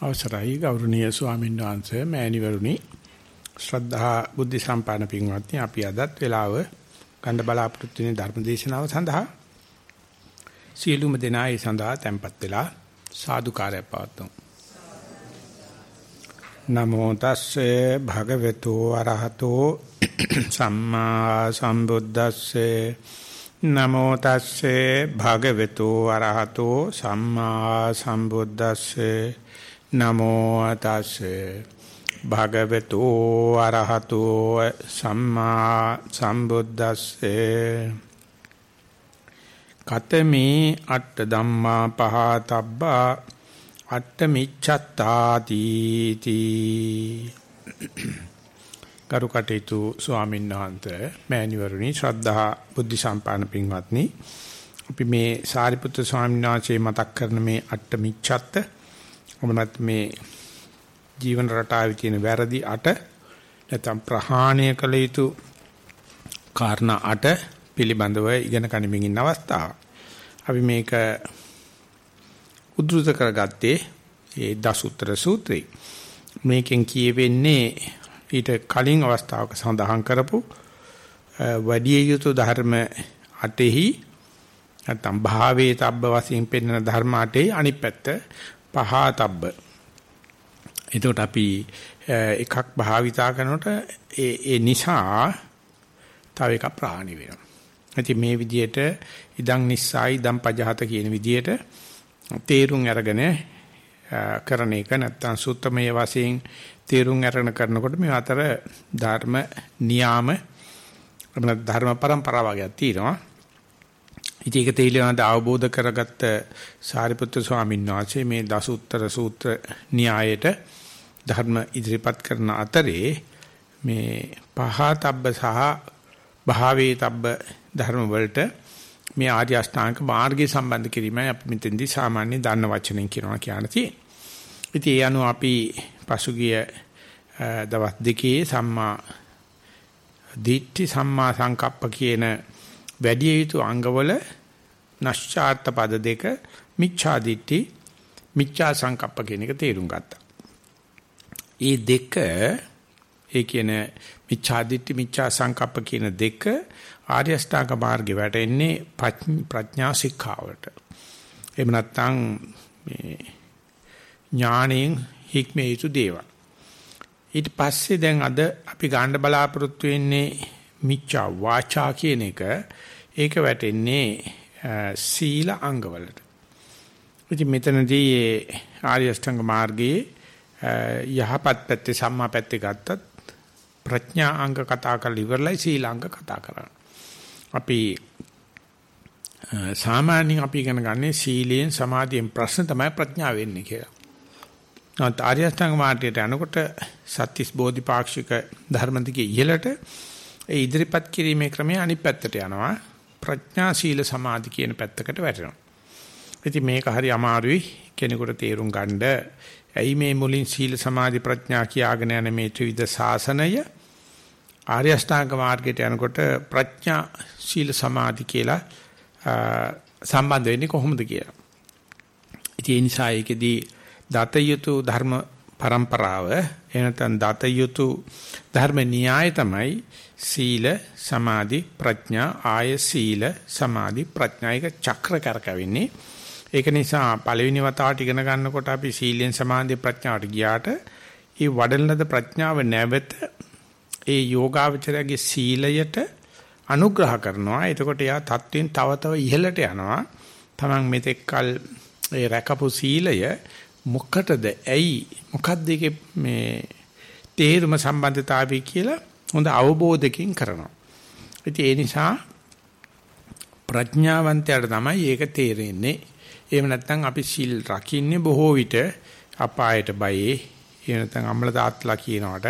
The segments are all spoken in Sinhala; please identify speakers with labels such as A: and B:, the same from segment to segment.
A: අවසරයි ගෞරවනීය ස්වාමීන් වහන්සේ මෑණිවරුනි. ශ්‍රද්ධා බුද්ධ සම්පන්න පින්වත්නි අපි අදත් වෙලාව ගන්න බලාපොරොත්තු වෙන ධර්ම දේශනාව සඳහා සියලුම දෙනා ඒ සඳහා tempත් වෙලා සාදුකාරය පවත්වමු. නමෝ තස්සේ භගවතු අරහතෝ සම්මා සම්බුද්දස්සේ. නමෝ තස්සේ භගවතු අරහතෝ සම්මා සම්බුද්දස්සේ. නමෝ තස්සේ භගවතු අරහතෝ සම්මා සම්බුද්දස්සේ. කතමේ අට්ඨ ධම්මා පහතබ්බා අට්ඨ මිච්ඡත්තාති තී. කරුකටේතු ස්වාමීන් වහන්සේ මෑණිවරුනි ශ්‍රද්ධා බුද්ධ සම්පන්න පින්වත්නි අපි මේ සාරිපුත්‍ර ස්වාමීන් වහන්සේ මතක් කරන මේ අට්ඨ මිච්ඡත්ත මොනවත් මේ ජීවන රටාවේ තියෙන වැරදි අට නැත්නම් ප්‍රහාණය කළ යුතු කාරණා අට පිළිබඳව ඉගෙන ගනිමින් ඉන්න අවස්ථාව. අපි මේක උද්දෘත කරගත්තේ ඒ දසුත්‍ර සූත්‍රය. මේකෙන් කියවෙන්නේ ඊට කලින් අවස්ථාවක සඳහන් කරපු වැඩි යුතු ධර්ම අටෙහි නැත්නම් භාවයේ තබ්බ වශයෙන් පෙන්වන ධර්ම අටෙහි අනිත් පැත්ත පහතබ්බ. එතකොට අපි එකක් භාවිතා කරනකොට ඒ ඒ නිසා තව එකක් ප්‍රාණි වෙනවා. ඉතින් මේ විදිහට ඉදං නිස්සයි ඉදං පජහත කියන විදිහට තේරුම් අරගෙන කරන එක නැත්තම් සූත්‍රමය වශයෙන් තේරුම් අරගෙන කරනකොට මේ අතර ධර්ම නියාම ධර්ම પરම්පරාව වගේ තියෙනවා. ඉතින් ඒක තේලියනද අවබෝධ කරගත්ත සාරිපුත්‍ර ස්වාමීන් වහන්සේ මේ දසුත්තර සූත්‍ර න්‍යායයට ධර්ම ඉදිරිපත් කරන අතරේ මේ පහතබ්බ සහ භාවේතබ්බ ධර්ම වලට මේ ආර්ය අෂ්ටාංග මාර්ගය සම්බන්ධ කිරීමයි අපි මෙතෙන්දී සාමාන්‍ය දන්න වචනෙන් කියනවා කියන තියෙන්නේ. ඉතින් ඒ අනුව අපි පසුගිය දවස් දෙකේ සම්මා දිට්ඨි සම්මා සංකප්ප කියන වැඩි යුතු අංගවල නැශ්චාර්ත පද දෙක මිච්ඡා දිට්ඨි මිච්ඡා සංකප්ප කියන එක තේරුම් ගත්තා. ඒ දෙක ඒ කියන මිච්ඡා දිට්ඨි මිච්ඡා සංකප්ප කියන දෙක ආර්ය අෂ්ටාංග මාර්ගේ වැටෙන්නේ ප්‍රඥා ශික්ෂාවට. එහෙම නැත්නම් මේ ඥාණයෙන් හික්මේ යුතු දේවල්. ඊට පස්සේ දැන් අද අපි ගන්න බලාපොරොත්තු වෙන්නේ මිච්ඡා වාචා කියන එක ඒක වැටෙන්නේ සීල අංගවලට. ඉතින් මෙතනදී ආර්ය අෂ්ටාංග මාර්ගයේ යහපත් පැත්තේ සම්මා පැත්තේ ගත්තත් ප්‍රඥා අංග කතා කරලා ඉවරලයි සීල අංග කතා කරන්නේ. අපි සාමාන්‍යයෙන් අපි ඉගෙන ගන්නේ සීලයෙන් සමාධියෙන් ප්‍රශ්න තමයි ප්‍රඥාව වෙන්නේ කියලා. නැත් ආර්ය අෂ්ටාංග මාර්ගයට යනකොට සත්‍තිස් බෝධිපාක්ෂික ධර්ම දිගේ ඉහළට ඒ ඉදිරිපත් කිරීමේ ක්‍රමය අනිත් පැත්තට යනවා. ප්‍රඥා සීල සමාධි කියන පැත්තකට වැටෙනවා. ඉතින් මේක හරි අමාරුයි කෙනෙකුට තේරුම් ගන්න. ඇයි මේ මුලින් සීල සමාධි ප්‍රඥා කියාගෙන යන මේ ත්‍රිවිධ සාසනය ආර්ය අෂ්ටාංග මාර්ගයට යනකොට ප්‍රඥා සීල සමාධි කියලා සම්බන්ධ වෙන්නේ කොහොමද කියලා. ඉතින් ඒ නිසා ඒකෙදී දතයුතු ධර්ම પરම්පරාව එනතන් දතයුතු ධර්ම න්‍යාය තමයි සීල සමාධි ප්‍රඥා ආය සීල සමාධි ප්‍රඥා එක චක්‍ර කරකවෙන්නේ ඒක නිසා පළවෙනි වතාවට ඉගෙන ගන්නකොට අපි සීලෙන් සමාධි ප්‍රඥාවට ගියාට ඒ වඩන ලද ප්‍රඥාව නැවත ඒ යෝගාවචරයේ සීලයට අනුග්‍රහ කරනවා. එතකොට එයා තත්වෙන් තව තව ඉහළට යනවා. තමන් මෙතෙක්කල් ඒ රැකපු සීලය මොකටද ඇයි මොකක්ද ඒකේ මේ තේරුම සම්බන්ධතාවය කියලා හොඳ අවබෝධකින් කරනවා. ඉතින් ඒ නිසා ප්‍රඥාවන්තයාට තමයි ඒක තේරෙන්නේ. එහෙම නැත්නම් අපි සිල් රකින්නේ බොහෝ විට අපායට බයේ. එහෙම නැත්නම් අම්ල තාත්තලා කියනවට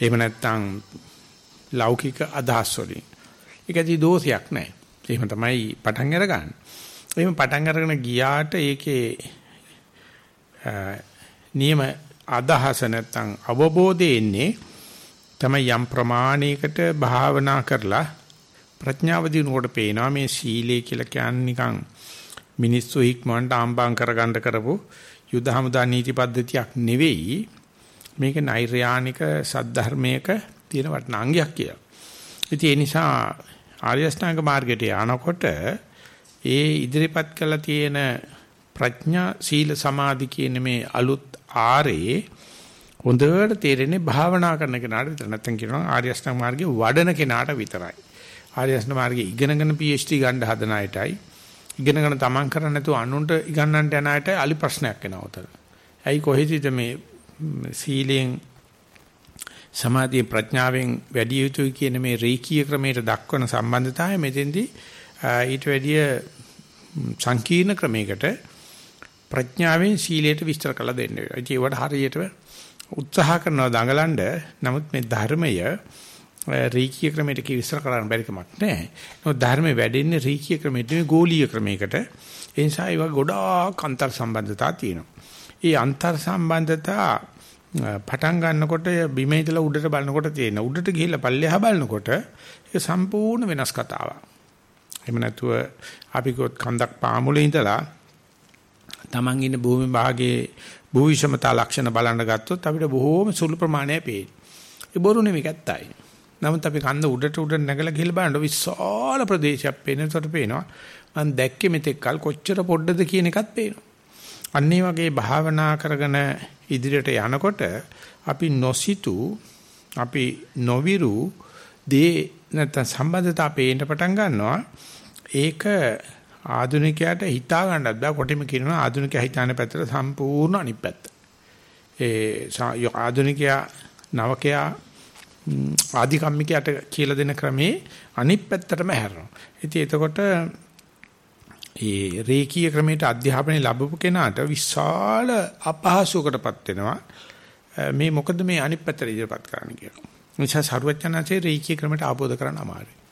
A: එහෙම නැත්නම් ලෞකික අදහස් වලින්. ඒකදී දෝෂයක් නැහැ. එහෙම තමයි පටන් අරගන්නේ. එහෙම පටන් අරගෙන ගියාට ඒකේ නියම අදහස නැත්නම් අවබෝධය එන්නේ තමයි යම් ප්‍රමාණයකට භාවනා කරලා ප්‍රඥාව දිනුවට පේනවා මේ සීලය කියලා කියන්නේ නිකන් මිනිස්සු හික්මවන්ට ආම්බාම් කරගන්න කරපු යුද හමුදා නීති පද්ධතියක් නෙවෙයි මේක නෛර්යානික සද්ධර්මයක තියෙන වටිනාංගයක් කියලා. ඉතින් ඒ නිසා ආර්ය අෂ්ටාංග මාර්ගයට යනකොට ඒ ඉදිරිපත් කළ තියෙන ප්‍රඥා සීල සමාධි කියන මේ අලුත් ආරේ හොඳට තේරෙන්නේ භාවනා කරන කෙනාට විතර නැත්නම් කියනවා ආර්ය අෂ්ටාංග මාර්ගයේ වඩන කෙනාට විතරයි. ආර්ය අෂ්ටාංග මාර්ගයේ ඉගෙනගෙන PhD ගන්න හදන අයටයි ඉගෙනගෙන තමන් කරන්නේ නැතුව අනුන්ට ඉගන්නන්නට යන අයට අලි ප්‍රශ්නයක් එනවා උතන. ඇයි කොහෙදද මේ සීලෙන් සමාධිය ප්‍රඥාවෙන් වැඩි යුතුයි කියන මේ රේකී ක්‍රමයට දක්වන සම්බන්ධතාවය මෙතෙන්දී ඊට වැඩිය සංකීර්ණ ක්‍රමයකට ප්‍රඥාවෙන් සීලයට විස්තර කළ දෙන්න වෙනවා. ඒකට හරියට උත්සාහ කරනවා දඟලන්න නමුත් මේ ධර්මය රීකී ක්‍රමයට කි විස්තර කරන්න බැරි කමක් නැහැ. නමුත් ධර්මයේ වැඩෙන්නේ රීකී ක්‍රමයට නෙවෙයි ගෝලීය ක්‍රමයකට. ඒ නිසා ඒවා ගොඩාක් අන්තර් සම්බන්ධතා තියෙනවා. ඒ අන්තර් සම්බන්ධතා පටන් ගන්නකොට බිමේ ඉඳලා උඩට බලනකොට තියෙන උඩට ගිහිල්ලා පල්ලෙහා බලනකොට ඒක සම්පූර්ණ වෙනස් කතාවක්. එහෙම නැතුව අපි කොත් කන්දක් පාමුලේ ඉඳලා Taman ඉන්න භූමි භාගයේ භූ විෂමතා ලක්ෂණ බලන්න ගත්තොත් අපිට බොහෝම සුළු ප්‍රමාණයක් පේයි. ඒ බොරු නෙමෙයි ඇත්තයි. නමුත් අපි කන්ද උඩට උඩ නැගලා ගිහලා බලනකොට විශාල ප්‍රදේශයක් පේනකොට පේනවා. මම දැක්කේ මෙතෙක් කල් කොච්චර පොඩ්ඩද කියන එකත් පේනවා. අන්න වගේ භාවනා කරගෙන ඉදිරියට යනකොට අපි නොසිතු අපි නොවිරු දේ නැත්නම් සම්බන්ධතා පේන්න පටන් ගන්නවා. ඒක ආධුනිකයාට හිතා ගන්නත් බෑ කොටිම කියනවා ආධුනිකයා හිතාන පැත්තට සම්පූර්ණ අනිත් පැත්ත. ඒ ආධුනිකයා නවකයා ආධිකම්මිකයට කියලා දෙන ක්‍රමේ අනිත් පැත්තටම හැරෙනවා. ඉතින් එතකොට ඒ රේකී ක්‍රමයට අධ්‍යාපනය ලැබපු කෙනාට විශාල අපහසුකටපත් වෙනවා. මේ මොකද මේ අනිත් පැත්තට ඉදිරියපත් කරන්න කියලා. නිසා සරුවචනanse රේකී ක්‍රමයට ආબોධ කරන්න අමාරුයි.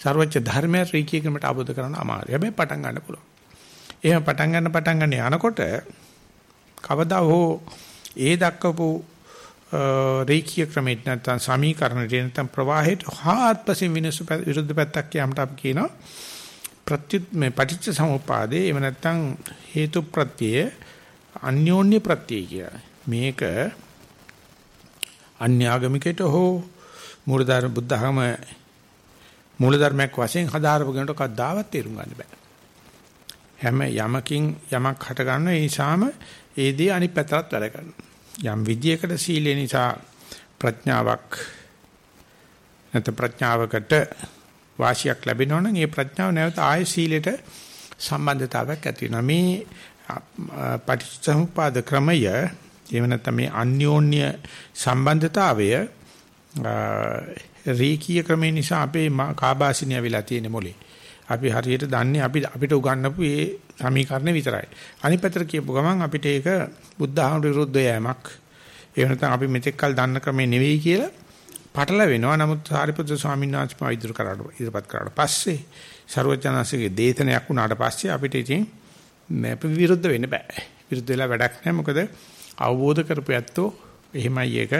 A: සරුවච්ච ධර්මය රේකී ක්‍රමයට ආબોධ කරන්න අමාරුයි. හැබැයි පටන් ගන්න පුළුවන්. එහෙම පටන් ගන්න පටන් ගන්න යනකොට කවදා හෝ ඒ දක්වපු රේඛීය ක්‍රමයට නැත්නම් සමීකරණයට නැත්නම් ප්‍රවාහයට හාත්පසින් විනසු විරුද්ධ පැත්තක් කියමට අපි කියනවා ප්‍රත්‍යුත් මේ පටිච්ච සමුප්පාදේ එහෙම නැත්නම් හේතු ප්‍රත්‍යය අන්‍යෝන්‍ය ප්‍රත්‍යය කියලා. මේක අන්‍යාගමිකයට හෝ මූලධර්ම බුද්ධහම මූලධර්මයක් වශයෙන් හදාරපු කෙනෙකුට කවදාවත් තේරුම් ගන්න බෑ. හැම යමකින් යමක් හට ගන්න ඒ නිසාම ඒ දේ අනිත් පැත්තට වැඩ කරනවා. යම් විදියකට සීලය නිසා ප්‍රඥාවක් නැත්නම් ප්‍රඥාවකට වාසියක් ලැබෙනවා නම් ඒ ප්‍රඥාව නැවත ආය සීලයට සම්බන්ධතාවයක් ඇති වෙනවා මේ පටිච්චසමුපාද ක්‍රමය එහෙම නැත්නම් මේ අන්‍යෝන්‍ය සම්බන්ධතාවය රීකී ක්‍රමේ නිසා අපේ කාබාසිනිය වෙලා තියෙන මොලේ අපි හරියට දන්නේ අපි අපිට උගන්වපු මේ සමීකරණ විතරයි. අනිත් පැත්තට කියපු ගමන් අපිට ඒක බුද්ධ ආගම විරුද්ධ යෑමක්. ඒ වෙනතන අපි මෙතෙක් කල් දන්න ක්‍රමේ නෙවෙයි කියලා පටල වෙනවා. නමුත් සාරිපුත්‍ර ස්වාමීන් වහන්සේ ඉදිරි කරාට ඉදිරිපත් කරාට පස්සේ ਸਰවඥාන්සේගේ දේතනයක් වුණාට පස්සේ අපිට ඉතින් මේ විරුද්ධ වෙන්න බෑ. විරුද්ධ වෙලා වැඩක් නැහැ. මොකද අවබෝධ කරපු ඇත්තෝ එහෙමයි ඒක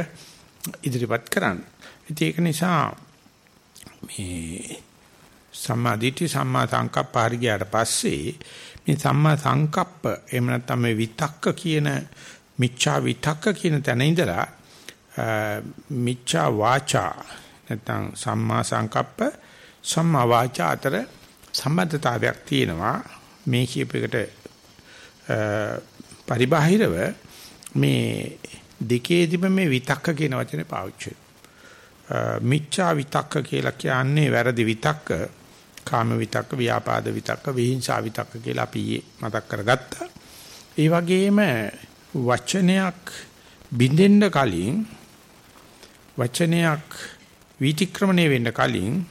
A: ඉදිරිපත් කරන්නේ. ඉතින් ඒක නිසා මේ සම්මා දිට්ඨි සම්මා සංකප්ප හරි ගියාට පස්සේ මේ සම්මා සංකප්ප එහෙම නැත්නම් මේ විතක්ක කියන මිච්ඡා විතක්ක කියන තැන ඉඳලා මිච්ඡා වාචා නැත්නම් සම්මා සංකප්ප සම්මා වාචා අතර සම්බන්ධතාවයක් තියෙනවා. මේ කියපෙකට පරිබාහිරව මේ දෙකේදීම මේ විතක්ක කියන වචනේ පාවිච්චි මිච්ඡා විතක්ක කියලා කියන්නේ වැරදි විතක්ක කාම විතක්ක ව්‍යාපාද විතක්ක විහිංසා විතක්ක කියලා අපි මතක් කරගත්තා. ඒ වගේම වචනයක් බින්දෙන්න කලින් වචනයක් විතික්‍රමණය වෙන්න කලින්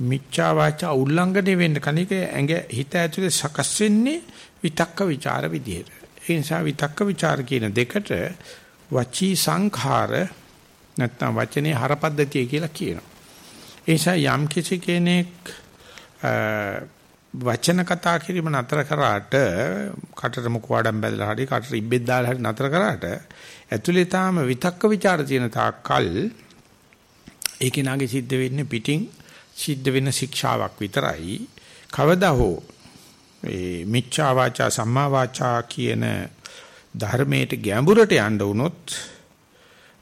A: මිච්ඡා වාචා උල්ලංඝනය වෙන්න කණික ඇඟ හිත ඇතුලේ සකස් වෙන්නේ විතක්ක ਵਿਚාර විදියට. ඒ නිසා විතක්ක ਵਿਚාර කියන දෙකට වචී සංඛාර නැත්නම් වචනේ හරපද්ධතිය කියලා කියනවා. ඒ නිසා යම් කිසි කෙනෙක් වචන කතා කිරීම නතර කරාට කටට මුඛ වඩම් බැලලා හරි කටට ඉබ්බෙක් දාලා හරි නතර කරාට ඇතුලේ තාම විතක්ක ਵਿਚාර තියෙන තාක්කල් ඒ කෙනාගේ සිද්ධ වෙන්නේ පිටින් සිද්ධ වෙන ශික්ෂාවක් විතරයි කවදා හෝ ඒ මිච්ඡා වාචා සම්මා වාචා කියන ධර්මයට ගැඹුරට යන්න වුණොත්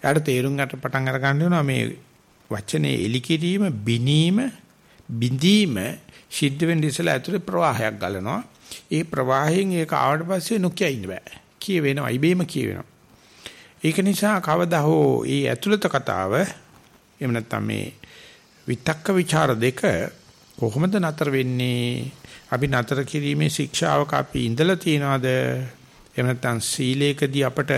A: යාට තේරුම් ගන්න පටන් අර ගන්න වෙනවා මේ වචනේ එලි කිරීම බිනීම බිඳීම සිද්ධ වෙන්න ඉස්සලා ඇතුලේ ප්‍රවාහයක් ගලනවා. ඒ ප්‍රවාහයෙන් ඒක ආවට පස්සේ නොකිය ඉන්න බෑ. කියවෙනවා ඉබේම කියවෙනවා. ඒක නිසා කවදා හෝ මේ ඇතුළත කතාව එහෙම නැත්නම් මේ විතක්ක ਵਿਚාර දෙක කොහොමද නතර වෙන්නේ? අපි නතර කිරීමේ ශික්ෂාවක අපි ඉඳලා තියනවාද? එහෙම නැත්නම් සීලේකදී අපට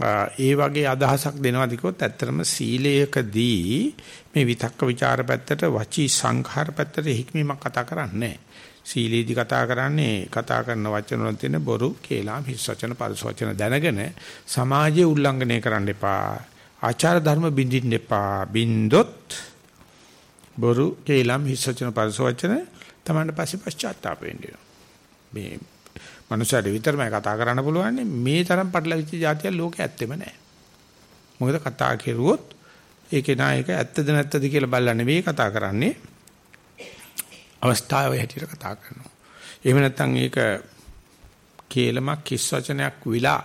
A: ඒ වගේ අදහසක් දෙනවාද කිව්වොත් ඇත්තටම සීලයකදී මේ විතක්ක ਵਿਚාර පැත්තට වචී සංඛාර පැත්තට හික්මීමක් කතා කරන්නේ සීලේදී කතා කරන්නේ කතා කරන වචන වල තියෙන බොරු කේලාම් හිස් වචන පරිස වචන දැනගෙන සමාජයේ උල්ලංඝනය කරන්න එපා. ආචාර ධර්ම බින්දින්න එපා. බින්දොත් බොරු කේලාම් හිස් වචන පරිස වචන තමන්න පස්සේ පශ්චාත්තාප වෙන්නේ මේ මනුස්සයෙක් විතරමයි කතා කරන්න පුළුවන් මේ තරම් පටලවිච්ච જાතිය ලෝකේ ඇත්තෙම නැහැ. මොකද කතා කෙරුවොත් ඒකේ නායක ඇත්තද නැත්තද කියලා බලලා නෙවෙයි කතා කරන්නේ. අවස්ථාවේ හැටියට කතා කරනවා. එහෙම නැත්නම් ඒක කේලමක් කිස් වචනයක් විලා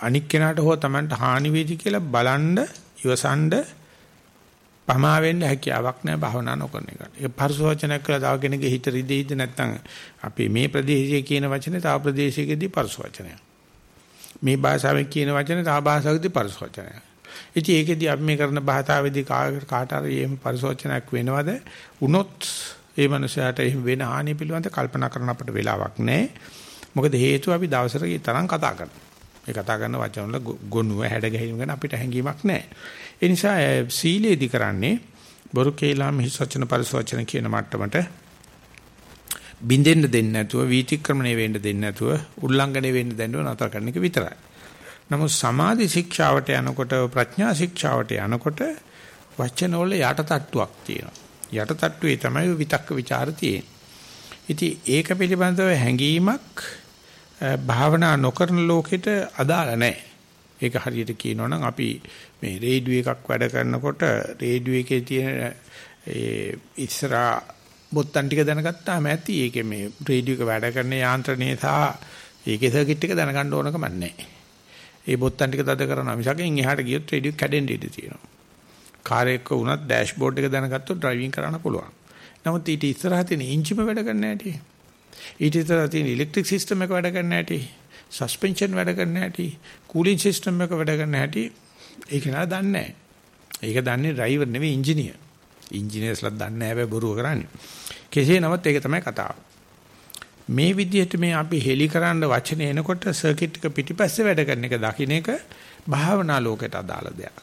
A: අනික් කෙනාට හෝ Tamanට හානි වේවි කියලා බලන්න ඉවසන්ඩ පමා වෙන්න හැකියාවක් නැහැ භාවනා නොකරන එකට. ඒක පරිස වචනයක් කියලා තව කෙනෙක්ගේ හිත රිදෙයිද නැත්නම් අපි මේ ප්‍රදේශයේ කියන වචනේ තව ප්‍රදේශයකදී පරිස වචනයක්. මේ භාෂාවෙන් කියන වචනේ තව භාෂාවකදී පරිස වචනයක්. ඉතින් ඒකෙදී අපි මේ කරන භාෂාවේදී කාට හරි එහෙම පරිස වචනයක් වෙනවද? උනොත් ඒ මනුස්සයාට එහෙම වෙන හානිය පිළිබඳව කල්පනා කරන්න අපිට වෙලාවක් නැහැ. මොකද හේතුව අපි දවසට තරම් කතා කරනවා. මේ කතා කරන වචන වල ගොනුව හැඩ ගැහිම ගැන අපිට හැඟීමක් නැහැ. ඒ නිසා සීලේදී කරන්නේ බොරු කේලාම හිස් වචන පරිසවචන කියන මට්ටමට බින්දෙන්න දෙන්නේ නැතුව වීතික්‍රමණය වෙන්න දෙන්නේ නැතුව උල්ලංඝනය වෙන්න දෙන්නව නතර කරන එක විතරයි. නමුත් සමාධි ශික්ෂාවට යනකොට ප්‍රඥා ශික්ෂාවට යනකොට වචන වල යටටට්ටුවක් තියෙනවා. යටටට්ටුවේ තමයි විතක්ක ਵਿਚාර තියෙන්නේ. ඉතින් ඒක පිළිබඳව හැඟීමක් භාවනා නොකරන ලෝකෙට අදාළ නැහැ. ඒක හරියට කියනවා නම් අපි මේ රේඩියෝ එකක් වැඩ කරනකොට රේඩියෝ එකේ තියෙන ඒ ඉස්සරහා බොත්තම් ටික දැනගත්තාම ඇති. ඒකේ මේ රේඩියෝ එක වැඩ කරන යාන්ත්‍රණය සහ ඒකේ සර්කිට් එක දැනගන්න ඕනකම නැහැ. ඒ බොත්තම් ටික තද කරනවා මිසක් එන් එහාට ගියොත් රේඩියෝ කැඩෙන්න ඉඩ තියෙනවා. කාර් එක වුණත් ඩෑෂ්බෝඩ් එක දැනගත්තොත් ඩ්‍රයිවිං කරන්න පුළුවන්. නමුත් ඊට ඉස්සරහා තියෙන එන්ජිම වැඩ කරන්න ඇති. ඊට ඉස්සරහා තියෙන ඉලෙක්ට්‍රික් සිස්ටම් එක වැඩ කරන්න ඇති. සස්පෙන්ෂන් වැඩ කරන්න හැටි, කූලින් සිස්ටම් එක වැඩ කරන්න හැටි ඒක නා දන්නේ නැහැ. ඒක දන්නේ ඩ්‍රයිවර් නෙවෙයි ඉංජිනේර්. ඉංජිනේර්ස්ලා දන්නේ නැහැ හැබැයි බොරුව කරන්නේ. කෙසේ නමුත් ඒක තමයි කතාව. මේ විදිහට මේ අපි හෙලි කරන්න වචන එනකොට සර්කිට් එක පිටිපස්සේ වැඩ කරන එක දකින්න එක භාවනා ලෝකයට අදාළ දෙයක්.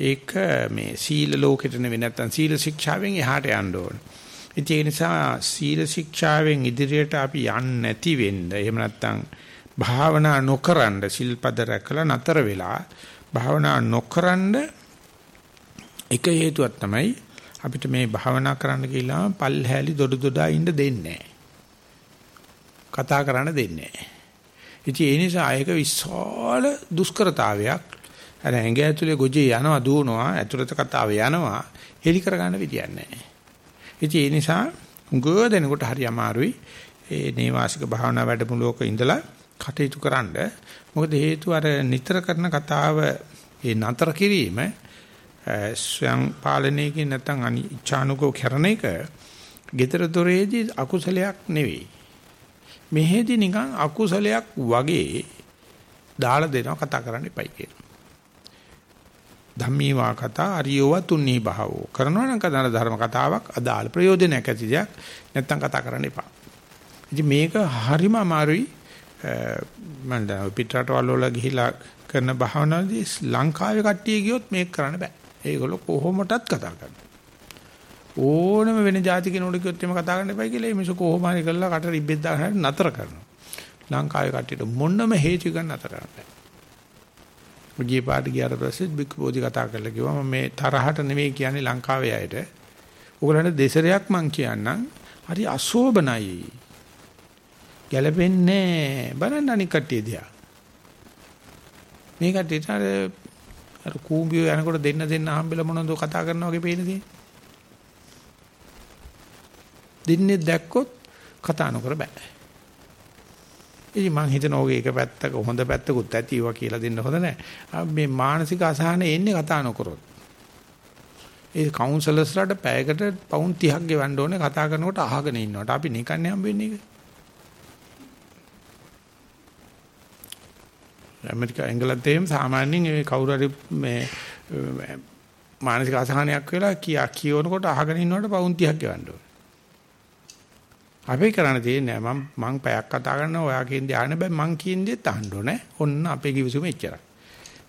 A: ඒක මේ සීල ලෝකෙට නෙවෙයි නැත්තම් සීල ශික්ෂාවෙන් එහාට යන්න ඕන. ඉතින් ඒ නිසා සීල ශික්ෂාවෙන් ඉදිරියට අපි යන්නේ නැති වෙන්න. එහෙම නැත්තම් භාවනා නොකරන සිල්පද රැකලා නතර වෙලා භාවනා නොකරන එක හේතුවක් තමයි අපිට මේ භාවනා කරන්න කියලා පල්හැලි දොඩ දොඩා ඉන්න දෙන්නේ කතා කරන්න දෙන්නේ ඉතින් ඒ නිසා ඒක විශාල දුෂ්කරතාවයක්. අර ඇඟ ඇතුලේ ගොජේ යනවා දුවනවා ඇතුළත කතාව යනවා හෙලි කරගන්න විදියක් නැහැ. ඉතින් ඒ නිසා උගෝ දෙනකොට හරි අමාරුයි ඒ නේවාසික භාවනා වැඩමුළුවක ඉඳලා කටයුතු කරන්න. මොකද හේතුව අර නිතර කරන කතාව ඒ නතර කිරීම ස්වයං පාලනයකින් නැත්නම් අනිච්ඡානුකෝ කරන එක gedara doreedi අකුසලයක් නෙවෙයි. මෙහෙදි නිකන් අකුසලයක් වගේ දාලා දෙනවා කතා කරන්න එපයි කියලා. ධම්මීවා කතා අරියෝව තුන්නී භාවෝ කරනවා නම් කතාන ධර්ම කතාවක් අදාළ ප්‍රයෝජනයක් ඇති දෙයක් නැත්තම් කතා කරන්න එපා. ඉතින් මේක හරිම අමාරුයි මම දැන් පිටරටවල වල ගිහිලා කරන භාවනාවේදී ලංකාවේ කට්ටිය ගියොත් මේක කරන්න බෑ. ඒගොල්ලෝ කොහොමටත් කතා කරනවා. ඕනම වෙන જાති කෙනෙකුට කිව්වොත් එimhe කතා කරන්න එපා කියලා ඒ මිනිස්සු කොහොම හරි කරලා කට රිබ්බෙක් දාගෙන නතර කරනවා. ලංකාවේ කට්ටියට මොනම හේතුවකින් නතර කරන්න බෑ. මුගිය පාට ගියාට පස්සේ බික් බෝධි කතා කරලා කිව්වා මම මේ තරහට නෙවෙයි කියන්නේ ලංකාවේ අයට. ඔයගලන්ට දෙසරයක් මං කියන්නම් හරි අශෝභනයි. ගැලපෙන්නේ බලන්න අනික් කට්ටිය දිහා. මේ කට්ටියට අර අර කූඹිය යනකොට දෙන්න දෙන්න හම්බෙලා මොනවද කතා කරනවා වගේ පේන තියෙන්නේ. දින්නේ දැක්කොත් කතා නොකර බෑ. ඉතින් මං හිතන ඕගේ එක පැත්තක හොඳ පැත්තකුත් ඇති ඒවා කියලා දෙන්න හොඳ නැහැ. මේ මානසික අසහන එන්නේ කතා නොකරොත්. ඒ කවුන්සලර්ස්ලාට පැයකට පවුන් 30ක් ගෙවන්න ඕනේ කතා කරනකොට අහගෙන ඉන්නවට. අපි නිකන් හම්බෙන්නේ ඒක. ඇමරිකා එංගලන්තයේම සාමාන්‍යයෙන් ඒ කවුරු හරි මේ මානසික අසහනයක් වෙලා කියා කියනකොට අහගෙන ඉන්නවට පවුන් 30ක් ගෙවන්න ඕනේ. අපි කරන්න තියෙන්නේ මම මං පැයක් කතා කරනවා ඔයා කියන දේ අහන්න බෑ මං කියන දේත් අහන්න ඕනේ. ඔන්න අපේ කිවිසුම එච්චරයි.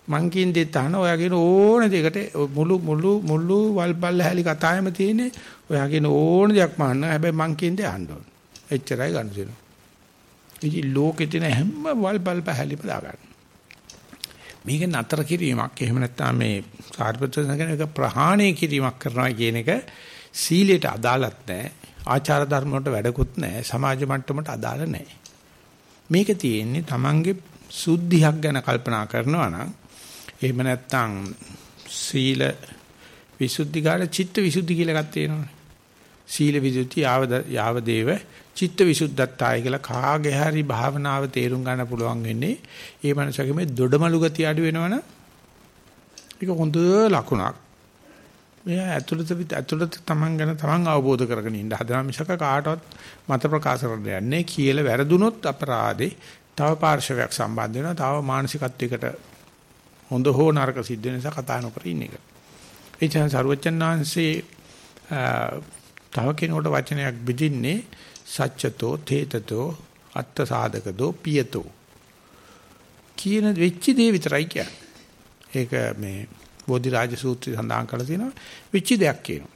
A: මං කියන දේත් අහන ඔයා කියන ඕන දෙයකට මුළු මුළු මුළු වල්පල් හැලි කතාවෙම තියෙන්නේ ඔයා කියන ඕන දෙයක් මහන්න හැබැයි මං කියන දේ අහන්න ඕනේ. එච්චරයි ගන්න දෙනවා. ඉතින් ලෝකෙ තියෙන හැම වල්පල් පැහැලිම දාගන්න. මේක නතර කිරීමක් එහෙම නැත්නම් මේ සාර්පත්‍ය සංකේන එක ප්‍රහාණය කිරීමක් කරනවා කියන එක සීලයට අදාළත් නැහැ ආචාර ධර්ම වලට වැඩකුත් නැහැ. සමාජ මට්ටමට අදාළ නැහැ. මේක තියෙන්නේ Tamange සුද්ධියක් ගැන කල්පනා කරනවා නම් එහෙම නැත්නම් සීල විසුද්ධිකාර චිත්ත විසුද්ධි කියලා එකක් තියෙනවානේ. සීල විසුද්ධි යාව යාව දේව චිත්ත විසුද්ධත්තාය කියලා කාගේ හරි භාවනාව තේරුම් ගන්න පුළුවන් වෙන්නේ ඒ මනසගේ මේ දොඩමලු ගතිය අඩු වෙනවනම් ඒක හොඳ ලකුණක්. මෙයා ඇතුළත ඇතුළත තමන් ගැන තමන් අවබෝධ කරගෙන ඉන්න හදන මිසක කාටවත් මත ප්‍රකාශ කරන්න යන්නේ කියලා වැරදුනොත් අපරාධේ තව පාර්ශවයක් සම්බන්ධ වෙනවා තව මානසිකත්වයකට හොඳ හෝ නරක සිද්ධ වෙන නිසා කතා නොකර ඉන්න එක. ඒ කියන්නේ සරුවචන් වහන්සේ තව කෙනෙකුට වචනයක් බෙදින්නේ සච්චතෝ තේතතෝ අත්ත සාධකදෝ පියතෝ කියන වෙච්ච දේ විතරයි කියන්නේ. ඒක මේ බෝධිරාජ සූත්‍රය සඳහන් කරලා තියෙනවා වෙච්ච දෙයක් කියනවා.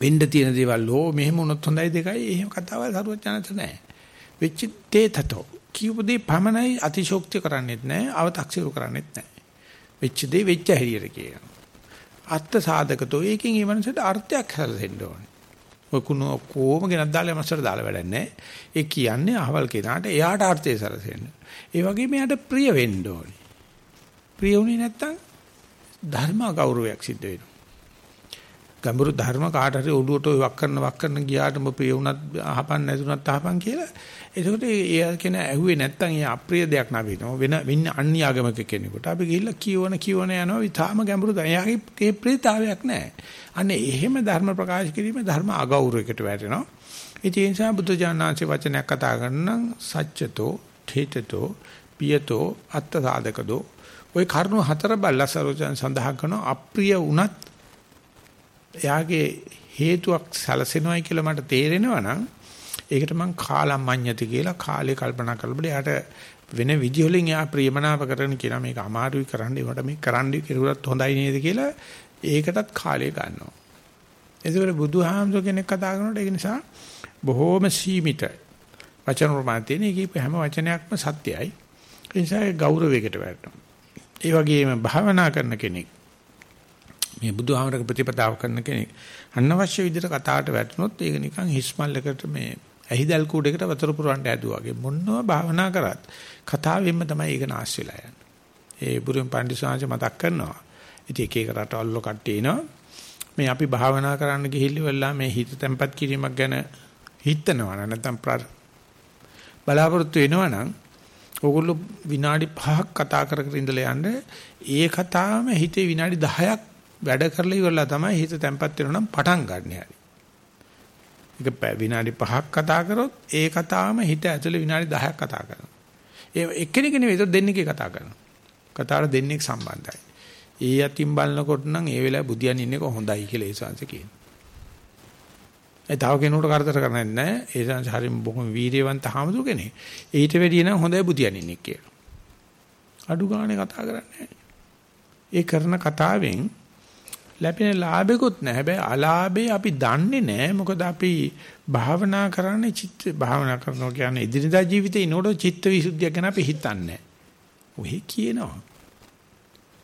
A: වෙන්න තියෙන දේවල් ඕ මෙහෙම වුණොත් හොඳයි දෙකයි එහෙම කතාවල් සරුවචනත නැහැ. වෙච්ච තේතතෝ කියපදී පමණයි අතිශෝක්ති කරන්නේත් නැහැ අව탁සිරු කරන්නේත් නැහැ. වෙච්ච දේ වෙච්ච හැටියට කියනවා. අත්ත සාධකතෝ ඒකෙන් ඒ මනසට අර්ථයක් හැලෙන්න ඕනේ. ඔය කුණ කොහොම ගෙනත් දාලා මස්තර දාලා වැඩක් නැහැ. ඒ කියන්නේ අහවල් කෙනාට එයාට අර්ථය සැලසෙන්න. ඒ වගේම එයාට ප්‍රිය වෙන්න ඕනේ. ප්‍රිය වුණේ නැත්තම් ධර්ම ගෞරවයක් සිද්ධ වෙනවා. ගඹුරු ධර්ම කාට හරි ඔළුවට වක් කරන වක් කරන ගියාට ඔබ ප්‍රිය වුණත් අහපන් නැතුණත් අහපන් කියලා එතකොට ඒ කෙන ඇහුවේ නැත්තම් ඒ අප්‍රිය දෙයක් නවිනවා වෙන වෙන අන්‍ය ආගමක කෙනෙකුට අපි ගිහිල්ලා කියවන කියවන යනවා විතාම ගැඹුරු දයාගේ ඒ ප්‍රේතාවයක් නැහැ. අනේ එහෙම ධර්ම ප්‍රකාශ කිරීම ධර්ම අගෞරවයකට වැටෙනවා. ඒ නිසා බුදු ජානනාංශේ වචනයක් කතා කරනනම් සත්‍යතෝ, ඨේතතෝ, පියතෝ, අත්ත සාධකදෝ ওই කරුණු හතර බල්ලා සරෝජන සඳහන් කරන අප්‍රිය වුණත් එයාගේ හේතුවක් සැලසෙනවයි කියලා මට තේරෙනවා නම් ඒකට මං කාලම්මඤ්ඤති කියලා කාලේ කල්පනා කරලා එයාට වෙන විදි වලින් එයා ප්‍රියමනාප කරන කියන මේක අමාරුයි කරන්න ඒකට මේ කරන්න කෙරුවත් හොඳයි නේද කියලා ඒකටත් කාලය ගන්නවා. ඒකවල බුදුහාමුදුර කෙනෙක් කතා කරනකොට ඒක නිසා බොහෝම සීමිත වචන ප්‍රමාණ තියෙන එක හැම වචනයක්ම සත්‍යයි. ඒ නිසා ගෞරවයකට වැටෙනවා. ඒ වගේම භාවනා කරන කෙනෙක් මේ බුදුහාමරක ප්‍රතිපදාව කරන කෙනෙක් අනවශ්‍ය විදිහට කතාවට වැටුනොත් ඒක නිකන් හිස්මල්ලකට මේ ඇහිදල් කූඩේකට වතුර පුරවන්න ඇදුවා වගේ මොනවා භාවනා කරත් කතාවෙන්ම තමයි ඒක નાස් වෙලා යන්නේ. ඒ බුරුම් පඬිසාංශ මතක් කරනවා. ඉතින් එක එක රටවල් කට්ටිය එනවා. මේ අපි භාවනා කරන්න ගිහිල්ලා මේ හිත තැම්පත් කිරීමක් ගැන හිතනවා නැත්නම් බලාපොරොත්තු වෙනවා නම් ඕගොල්ලෝ විනාඩි 5ක් කතා කර කර ඉඳලා යන්න ඒ කතාවම හිතේ විනාඩි 10ක් වැඩ කරලා ඉවරලා තමයි හිත තැම්පත් වෙනවා නම් පටන් ගන්න හැටි. ඒක විනාඩි 5ක් කතා කරොත් ඒ කතාවම හිත ඇතුලේ විනාඩි 10ක් කතා කරනවා. ඒ එක්කෙනෙක් නෙවෙයි ඒක දෙන්නෙක්ගේ කතා කරනවා. කතාවට දෙන්නෙක් සම්බන්ධයි. ඒ යතිම් බලනකොට නම් ඒ වෙලාවේ බුදියන් ඉන්නේ කොහොඳයි කියලා ඒ සංස කියනවා. ඒ තව කෙනෙකුට කරදර කරන්නේ නැහැ. ඒ සංස හරිම බොහොම වීර්යවන්ත හාමුදුර කෙනෙක්. ඊට වැඩිය නම් හොඳයි බුදියන් ඉන්නේ කියලා. අඩු ගානේ කතා කරන්නේ ඒ කරන කතාවෙන් ලැබෙන ලාභෙකුත් නැහැ. හැබැයි අලාභේ අපි දන්නේ නැහැ. මොකද අපි භාවනා කරන්නේ චිත්ත භාවනා කරනවා කියන්නේ ඉදිරියදා ජීවිතේ ඉනෝඩ චිත්ත විසුද්ධිය ගැන අපි හිතන්නේ ඔහි කියනවා.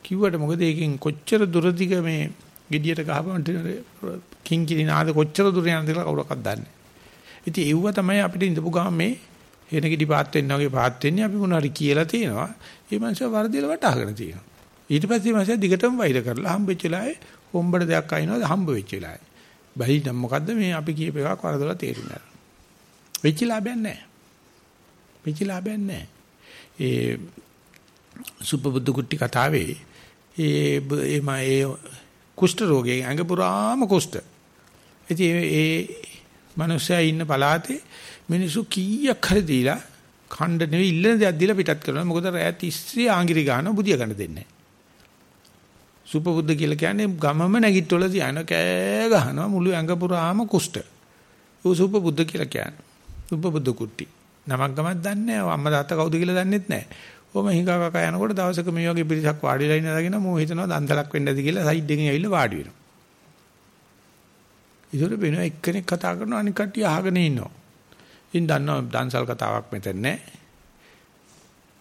A: කිව්වට මොකද ඒකෙන් කොච්චර දුරදිග මේ gediයට ගහපන් කිංකිණි නාද කොච්චර දුර යනද කියලා කවුරක්වත් දන්නේ නැහැ. ඉතින් ඒව තමයි අපිට ඉඳපු ගාම මේ එන කිඩි පාත් වෙන්න වගේ පාත් වෙන්නේ අපි මොනවාරි කියලා තියෙනවා. ඒ මනුස්සයා වර්ධිල වටහාගෙන තියෙනවා. ඊට පස්සේ මනුස්සයා දිගටම වෛර කරලා හම්බෙච්ච වෙලාවේ හොම්බඩ දෙයක් අයින්වද හම්බ වෙච්ච වෙලාවේ. බයි නම් මොකද්ද මේ අපි කියප එකක් වරදලා තේරුම් ගන්න. වෙච්ච ලාභයක් නැහැ. පිචිලාභයක් නැහැ. ඒ සුපබුද්ධ කුට්ටි කතාවේ ඒ එම ඒ කුෂ්ඨ රෝගයේ ඇඟ පුරාම කුෂ්ඨ. ඉතින් ඒ මිනිස්සයා ඉන්න පළාතේ මිනිස්සු කීයක් හරි දීලා ඛණ්ඩ නෙවෙයි ඉල්ලන දෙයක් දීලා පිටත් කරනවා. මොකද රැය 30 ආංගිරි ගන්න බුදිය ගන්න දෙන්නේ නැහැ. සුපබුද්ධ කියලා කියන්නේ ගමම නැගිටවල තියන කෑ ගහනවා මුළු ඇඟ පුරාම කුෂ්ඨ. ਉਹ සුපබුද්ධ කියලා කියන්නේ. සුපබුද්ධ කුට්ටි. නමක් ගමක් දන්නේ නැහැ. අම්මා තාත්තා කවුද කියලා දන්නෙත් නැහැ. ඔම හිඟා කකා යනකොට දවසක මේ වගේ පිරිසක් වාඩිලා ඉන්නදාගෙන මෝ හිතනවා දන්තලක් වෙන්න ඇති කියලා සයිඩ් එකෙන් ඇවිල්ලා වාඩි වෙනවා. ඉතින් වෙන එක්කෙනෙක් කතා කරනවා අනික කට්ටිය අහගෙන ඉන්නවා. ඉතින් දන්නවා දන්සල් කතාවක් මෙතන නැහැ.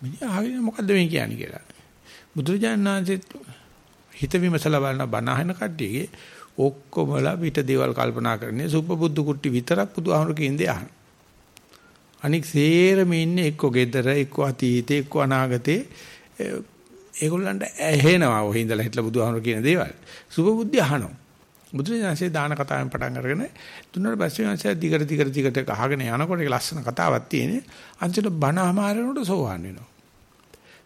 A: මිනිහා අහගෙන මොකද්ද මේ කියන්නේ කියලා. බුදුරජාණන් වහන්සේ හිත විමසලා බලන බණ අහන කට්ටියගේ ඔක්කොමලා පිට දේවල් කල්පනා කරන්නේ සුපබුද්ධ කුට්ටි විතරක් බුදුහාමුදුරගේ ඉඳේ අහන. අනික සේරම ඉන්නේ එක්ක ගෙදර එක්ක අතීතේ එක්ක අනාගතේ ඒගොල්ලන්ට ඇහෙනවා ඔහි ඉඳලා හිටලා බුදුහාමුදුර කියන දේවල්. සුපබුද්ධි අහනවා. බුදුරජාණන්සේ දාන කතාවෙන් පටන් අරගෙන තුනට පස්සේ මාසේ දිගට දිගට දිගට අහගෙන යනකොට ඒක ලස්සන කතාවක් තියෙන්නේ. අන්තිමට බණ අමාරනකොට සෝවන් වෙනවා.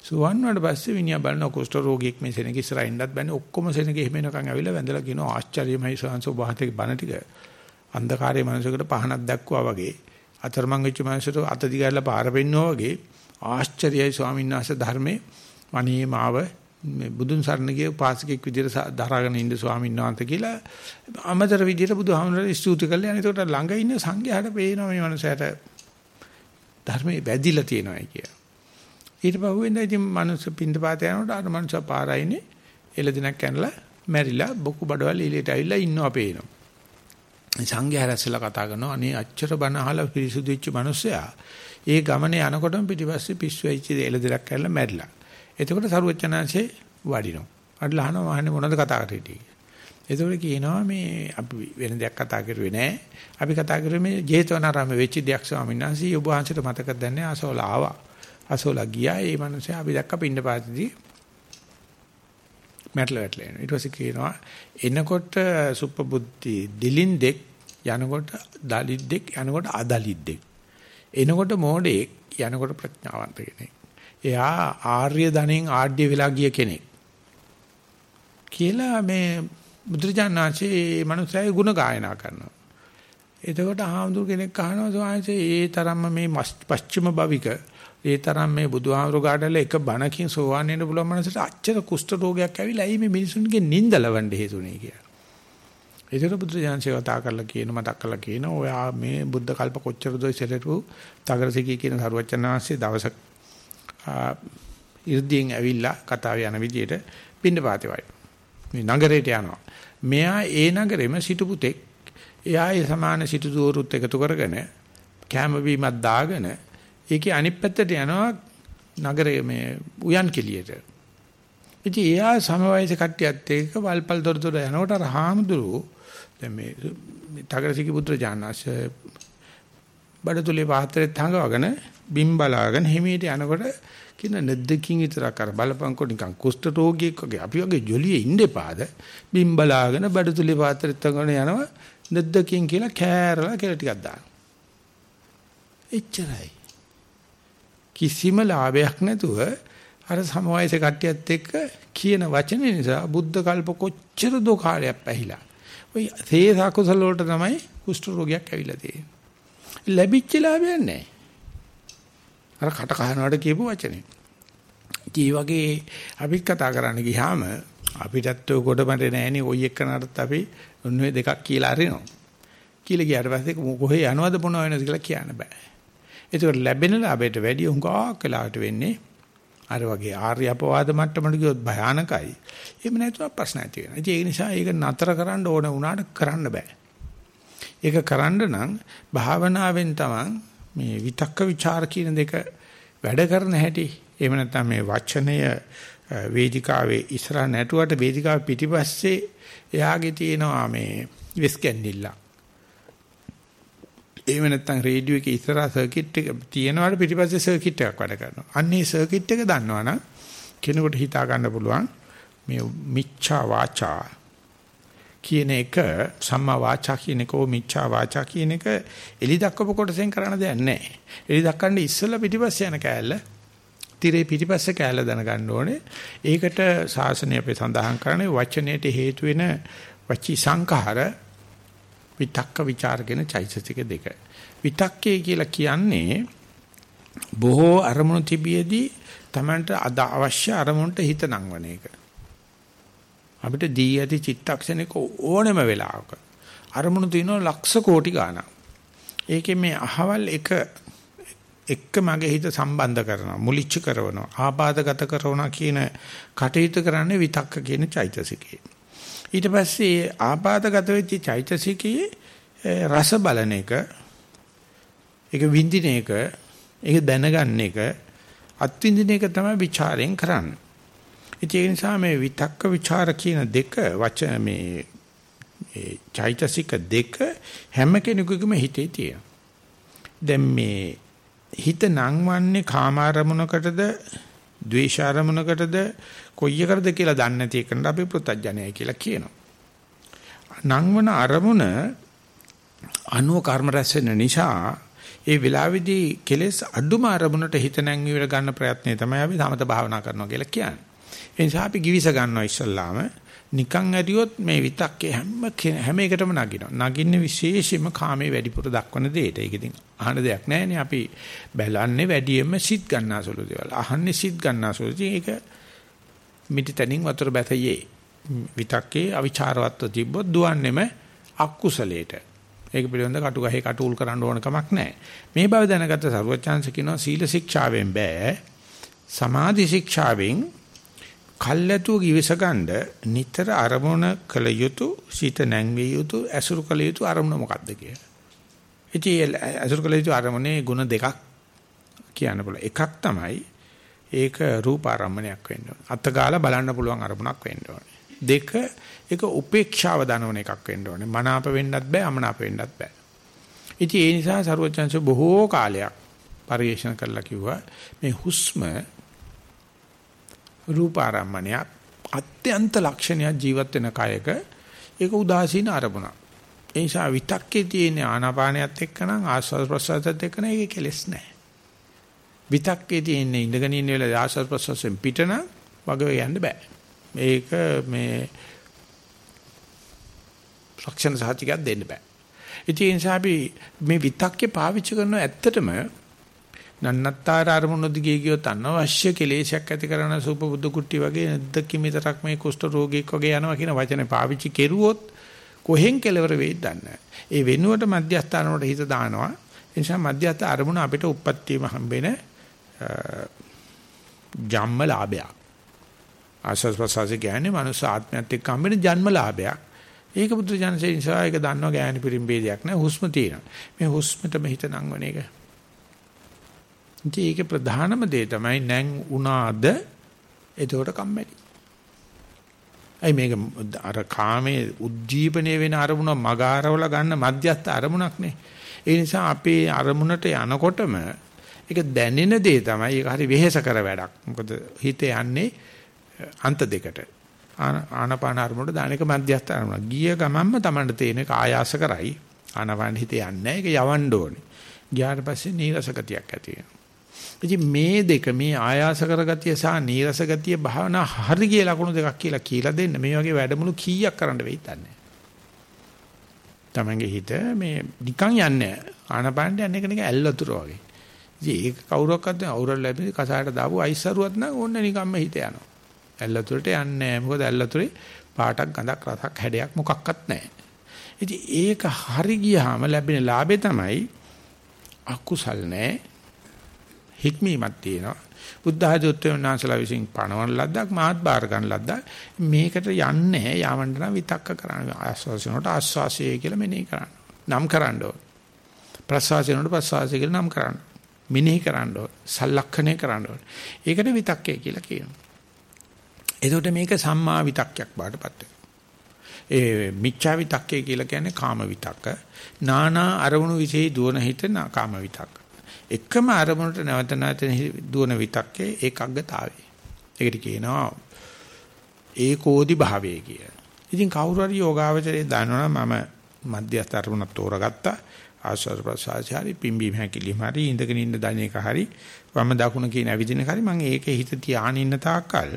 A: සුවන් වුණාට පස්සේ විනියා බලන කුෂ්ඨ රෝගියෙක් මේ සෙනග ඉස්සරහා ඉන්නත් බෑනේ ඔක්කොම සෙනග එහෙම එනකන් ඇවිල්ලා වැඳලා කියනවා ආශ්චර්යමයි සෝන්සෝ වාහතේ බණ ටික අන්ධකාරයේ මනසකට පහනක් දැක්කුවා වගේ අතරමං වෙච්ච මනසට අත දිගහැරලා පාර පෙන්නවා වගේ ආශ්චර්යයි ස්වාමීන් වහන්සේ ධර්මයේ අනේ මාව මේ බුදුන් සරණ ගිය උපාසකෙක් විදිහට දරාගෙන ඉන්න ස්වාමීන් වහන්සේ කියලා අමතර විදිහට බුදුහාමුදුරේ ස්තුති කළා. අනිතකොට ළඟ ඉන්න සංඝයාට පේනවා මේ මනසට ධර්මයේ වැදිලා තියෙනවා කියලා. ඊට පහුවෙන්ද ඉතින් මනුස්ස පින්දපාත යනකොට අර මනුස්ස පාරයිනේ එළදිනක් කනලා මැරිලා බොකු බඩවල එළියට ඇවිල්ලා ඉන්නවා පේනවා. සංඝයා රැස්ලා කතා කරනවා අනේ අච්චර බණ අහලා පිරිසුදු වෙච්ච මිනිස්සයා ඒ ගමනේ යනකොටම පිටිපස්සේ පිස්සු වෙච්ච එළදිනක් කනලා මැරිලා. එතකොට සරුවචනාංශේ වඩිනවා. වඩලා අහනවා මහන්නේ මොනවද කතා කරේ කියලා. එතකොට කියනවා මේ අපි වෙන දෙයක් කතා කරුවේ නෑ. අපි කතා කරේ මේ ජේතවනාරාමේ වෙච්ච දෙයක් ස්වාමීන් වහන්සේ ඔබ වහන්සේට මතකද නැහැ අසෝලා ආවා. අසෝලා ගියා ඒ මනුස්සයා අපි දැක්ක පින්න පාතදී මැටල වැටලා එනවා. ඊට පස්සේ කියනවා එනකොට සුපබුද්ධි දිලින්දෙක් යනකොට දලිද්දෙක් යනකොට අදලිද්දෙක් එනකොට මෝඩෙක් යනකොට ප්‍රඥාවන්ත කෙනෙක්. එයා ආර්ය ධනෙන් ආඩ්‍ය වෙලා ගිය කෙනෙක්. කියලා මේ බුදුරජාණන්සේ මේ මනුස්සයයි ಗುಣ ගායනා කරනවා. එතකොට ආහඳුර කෙනෙක් අහනවා ස්වාමීන් ඒ තරම්ම මේ පස්චිම භවික ඒ තරම් මේ බුදුහාමුදුරු ගාඩල එක බණකින් සෝවන් වෙන්න පුළුවන් මනසට අච්චර කුෂ්ඨ රෝගයක් ඇවිල්ලා ඇයි මේ මිනිසුන්ගේ නිින්ද ලවන්න හේතුනේ කියලා. ඒතර බුදුරජාන්සේ කතා කරලා කියන මතක් කරලා කියන ඔයා මේ බුද්ධ කල්ප කොච්චරද ඉසලටු තගරසිකී කියන සරුවචනාංශයේ දවසක් ඉර්ධියෙන් ඇවිල්ලා කතාව යන විදියට පින්නපාතේ වයි. මේ නගරයට යනවා. මෙයා ඒ නගරෙම සිටු පුතෙක් එයා ඒ සමාන සිටු දෝරුත් එකතු කරගෙන කැම බීමක් දාගෙන ඒකේ අනිත් පැත්තට යනවා නගරයේ මේ උයන් කෙලියට. ඉතින් එයා සම වයස කට්ටියත් එක්ක වල්පල් දොර දොර යනකොට රහාමුදුරු දැන් මේ තගරසිකි පුත්‍ර ජානස් බඩතුලේ පාත්‍රෙත් හංගවගෙන බිම් බලාගෙන හිමීට යනකොට කියන නැද්දකින් විතරක් අර බලපංකො නිකන් කුෂ්ඨ රෝගියෙක් වගේ අපි වගේ ජොලියේ ඉන්න එපාද? බිම් බලාගෙන බඩතුලේ පාත්‍රෙත් හංගගෙන යනවා නැද්දකින් කියලා කෑරලා කියලා ටිකක් දාන එච්චරයි. කිසිම ලාභයක් නැතුව අර සමවයස කට්ටියත් එක්ක කියන වචන නිසා බුද්ධ කල්ප කොච්චර දෝ කාලයක් පැහිලා. ওই තේසා කුසල වලට තමයි කුෂ්ඨ රෝගයක් ඇවිල්ලා තියෙන්නේ. ලැබිච්ච ලාභයක් නැහැ. අර කට කහනවට කියපු වචනේ. ඒ වගේ අපි කතා කරන්න ගියාම අපිටත් ඔය කොටමට නැහෙනේ ඔය එක්කනටත් අපි ඔන්නේ දෙකක් කියලා අරිනවා. කියලා ගියාට පස්සේ කොහේ යනවද මොනව වෙනවද කියලා කියන්න බෑ. ඒකට ලැබෙන ලාභයට වැඩිය හුඟක් වෙලාවට වෙන්නේ අර වගේ ආර්ය අපවාද මට්ටමට ගියොත් භයානකයි. එහෙම නැතුව ප්‍රශ්න ඇති වෙනවා. ඒ නිසා ඒක නතර කරන්න ඕන වුණාට කරන්න බෑ. ඒක කරන්න නම් භාවනාවෙන් තමයි මේ විතක්ක ਵਿਚාර කියන දෙක වැඩ කරන හැටි. එහෙම නැත්නම් මේ වචනය වේදිකාවේ ඉස්සරහ නැටුවට වේදිකාව පිටිපස්සේ එයාගේ තියෙනවා මේ විස්කැන්ඩිල්ලා. එහෙම නැත්නම් රේඩියෝ එකේ ඉස්සරහා සර්කිට් එක තියෙනවාට පිටිපස්සේ සර්කිට් එකක් වැඩ කරනවා. අන්න ඒ සර්කිට් එක දන්නවනම් කෙනෙකුට හිතා ගන්න පුළුවන් මේ මිච්ඡා වාචා කියන එක සම්මා වාචා කියන එක ඕ මිච්ඡා වාචා කියන එක එලි දක්වපු කොටසෙන් කරන්න දෙයක් නැහැ. එලි දක්වන්නේ ඉස්සෙල්ලා පිටිපස්සේ යන කෑල්ල තිරේ පිටිපස්සේ කෑල්ල දැනගන්න ඕනේ. ඒකට ශාසනය අපේ සඳහන් කරන්නේ වචනයට හේතු වෙන වචී සංඛාර විතක්ක ਵਿਚාර කියන චෛතසික දෙක. විතක්කේ කියලා කියන්නේ බොහෝ අරමුණු තිබියදී Tamanට අද අවශ්‍ය අරමුණට හිත නංවන එක. අපිට දී ඇති චිත්තක්ෂණයක ඕනෙම වෙලාවක අරමුණු තියෙනවා ලක්ෂ කෝටි ගාණක්. ඒකේ මේ අහවල් එක එක්ක මගේ හිත සම්බන්ධ කරනවා මුලිච්ච කරනවා ආපාදගත කරනවා කියන කටයුතු කරන්නේ විතක්ක කියන චෛතසිකේ. ඊට පස්සේ ආපදාගත වෙච්ච චෛතසිකයේ රස බලන එක ඒක විඳින එක ඒක දැනගන්න එක අත්විඳින එක තමයි ਵਿਚාරයෙන් කරන්නේ. ඒ නිසා මේ විතක්ක ਵਿਚාර කියන දෙක වචන මේ චෛතසික දෙක හැම කෙනෙකුගේම හිතේ තියෙනවා. දැන් මේ හිත නංවන්නේ කාම අරමුණකටද, ද්වේෂ අරමුණකටද, කොයි එකටද කියලා දන්නේ නැති එකට අපි පෘතජ්ජනයයි කියලා කියනවා. නංවන අරමුණ අනුව කර්ම රැස් වෙන නිසා ඒ වෙලාවේදී කෙලෙස් අඩුම අරමුණට හිත නැංවිවර ගන්න ප්‍රයත්නය තමයි අපි සමත භාවනා කරනවා කියලා කියන්නේ. ඒ නිසා අපි givis ගන්නවා ඉස්සල්ලාම නිකන් ඇරියොත් මේ විතක්කේ හැම හැම එකටම නගිනවා. නගින්නේ විශේෂයෙන්ම කාමයේ වැඩිපුර දක්වන දෙයට. ඒක ඉතින් අහන දෙයක් නැහැනේ. අපි බැලන්නේ වැඩියෙන්ම සිත් ගන්නාසුළු දේවල්. අහන්නේ සිත් ගන්නාසුළු. ඒක මිටිතනින් වතුර බැතයේ. විතක්කේ අවිචාරවත්ව තිබ්බොත් දුවන්නේම අකුසලයට. ඒක පිළිබඳ කටු ගහේ කටුල් කරන්න ඕන කමක් නැහැ. මේ බව දැනගත්ත සරුවචාන්ස කියනවා සීල ශික්ෂාවෙන් බෑ. සමාධි ශික්ෂාවෙන් කල්ැතුව givisගන්න නිතර අරමුණ කළ යුතු සිත නැංවිය යුතු ඇසුරු කළ යුතු අරමුණ මොකක්ද කියලා. ඉතින් ඇසුරු කළ යුතු අරමුණේ ಗುಣ දෙකක් කියන්න පුළුවන්. එකක් තමයි ඒක රූපාරම්මණයක් වෙන්න ඕනේ. අත්ගාලා බලන්න පුළුවන් අරමුණක් වෙන්න ඕනේ. දෙක ඒක උපේක්ෂාව දනවන එකක් වෙන්න ඕනේ. මනාප වෙන්නත් බෑ, අමනාප වෙන්නත් බෑ. ඉතින් ඒ නිසා සරුවචන්ස බොහෝ කාලයක් පරිශන කරලා කිව්වා මේ හුස්ම රූපාරම්මණයක් අත්‍යන්ත ලක්ෂණයක් ජීවත් වෙන කයක ඒක උදාසීන අරමුණක්. ඒ නිසා විතක්කේ තියෙන ආනාපානයත් එක්කනම් ආස්වාද ප්‍රසආසත් එක්කන ඒක කෙලස් නැහැ. විතක්කේ තියෙන ඉඳගෙන ඉන්න වෙලාවේ ආස්වාද ප්‍රසආසෙන් පිටන වගේ යන්න බෑ. මේක මේ ලක්ෂණ සහතිකයක් දෙන්න බෑ. ඉතින් ඒ නිසා අපි මේ විතක්කේ පාවිච්චි කරන ඇත්තටම නන්නත්තර අරමුණු දිගේ ගියොත් අනවශ්‍ය කෙලේශයක් ඇති කරන සූප බුදු කුට්ටි වගේ නැද්දකි මිතරක් මේ කුෂ්ඨ රෝගීෙක් වගේ යනවා කියන වචනේ පාවිච්චි කෙරුවොත් කොහෙන් කෙලවර වෙයිද දන්නේ ඒ වෙනුවට මධ්‍යස්ථාන වලට හිත දානවා ඒ නිසා මධ්‍යස්ථ අරමුණ අපිට උප්පත්තියම හම්බෙන ජම්ම ලාභයක්. ආශස් ප්‍රසාස කියන්නේ මනුස්ස ආත්මයත් එක්ක හම්බෙන ජන්ම ලාභයක්. ඒක බුදු ජනසේ නිසා ඒක දන්නවා ගෑණි පිරිම්බේදයක් නෑ. හුස්ම තියෙනවා. මේ හුස්මටම හිත නංවන එක. ඉතින් ඒකේ ප්‍රධානම දේ තමයි නැන් උනාද එතකොට කම්මැලි. අයි මේක අර කාමයේ උද්දීපනය වෙන අරමුණ මගාරවල ගන්න මධ්‍යස්ථ අරමුණක් නේ. ඒ නිසා අපේ අරමුණට යනකොටම ඒක දැනෙන දේ තමයි ඒක හරි වෙහෙස කර වැඩක්. මොකද හිත යන්නේ අන්ත දෙකට. ආනපාන අරමුණට දාන එක මධ්‍යස්ථ අරමුණ. ගිය ගමන්ම Tamanට තේන කායාස කරයි. ආනපාන හිත යන්නේ ඒක යවන්න ඕනේ. ගියාට පස්සේ නීරස ගතියක් ඇති වෙනවා. ඉතින් මේ දෙක මේ ආයාස කරගතිය සහ නීරස ගතිය භාවනා හරි කිය ලකුණු දෙකක් කියලා කියලා දෙන්න මේ වගේ වැඩමුළු කීයක් කරන්න වෙයිද නැහැ. තමන්ගේ හිත මේ නිකන් යන්නේ ආනපානට යන්නේ එක නිකන් ඇල්ලතුර වගේ. ඉතින් ඒක කවුරක්වත් අවුරල් ලැබෙන්නේ කසායට දාපු අයිස්සරුවක් නම් ඕන්න නිකන්ම හිත යනවා. ඇල්ලතුරට යන්නේ නැහැ. මොකද ඇල්ලතුරේ පාටක් ගඳක් රසක් හැඩයක් මොකක්වත් නැහැ. ඉතින් ඒක හරි ගියාම ලැබෙන ලාභේ තමයි අකුසල් නැහැ හික්මීමක් තියෙනවා. බුද්ධ ආධුත්වයන්ාන්සලා විසින් පණවන ලද්දක් මාත් බාර ගන්න ලද්දක්. මේකට යන්නේ යවන්න නම් විතක්ක කරන්න. ආස්වාසනට ආස්වාසය කියලා මෙනෙහි කරන්න. නම් කරන්න ඕන. ප්‍රසවාසනට ප්‍රසවාසය කියලා නම් කරන්න. මෙනෙහි කරන්න ඕන. සලක්ෂණය කරන්න ඕන. ඒකට විතක්කය කියලා කියනවා. එතකොට මේක සම්මා විතක්කයක් බාටපත් ඒ මිච්ඡා විතක්කය කියලා කියන්නේ කාම විතක්ක. නානා අරමුණු વિશે දුවන හිත කාම විතක්ක. එකම අරමුණට නැවත නැවත දුවන විතක්කේ ඒකග්ගතාවය. ඒකට කියනවා ඒකෝදි භාවය කිය. ඉතින් කවුරු හරි යෝගාවචරයේ දන්නවනම් මම මධ්‍යස්ථ අරමුණක් තෝරගත්තා. ආස්වාද ප්‍රසආසය හරි පිම්බීම හැකිලිම හරි ඉඳගෙන ඉන්න දණ එක හරි වම දකුණ කියන ඇවිදින හරි මම ඒකේ හිත තියාගෙන ඉන්න තාක්කල්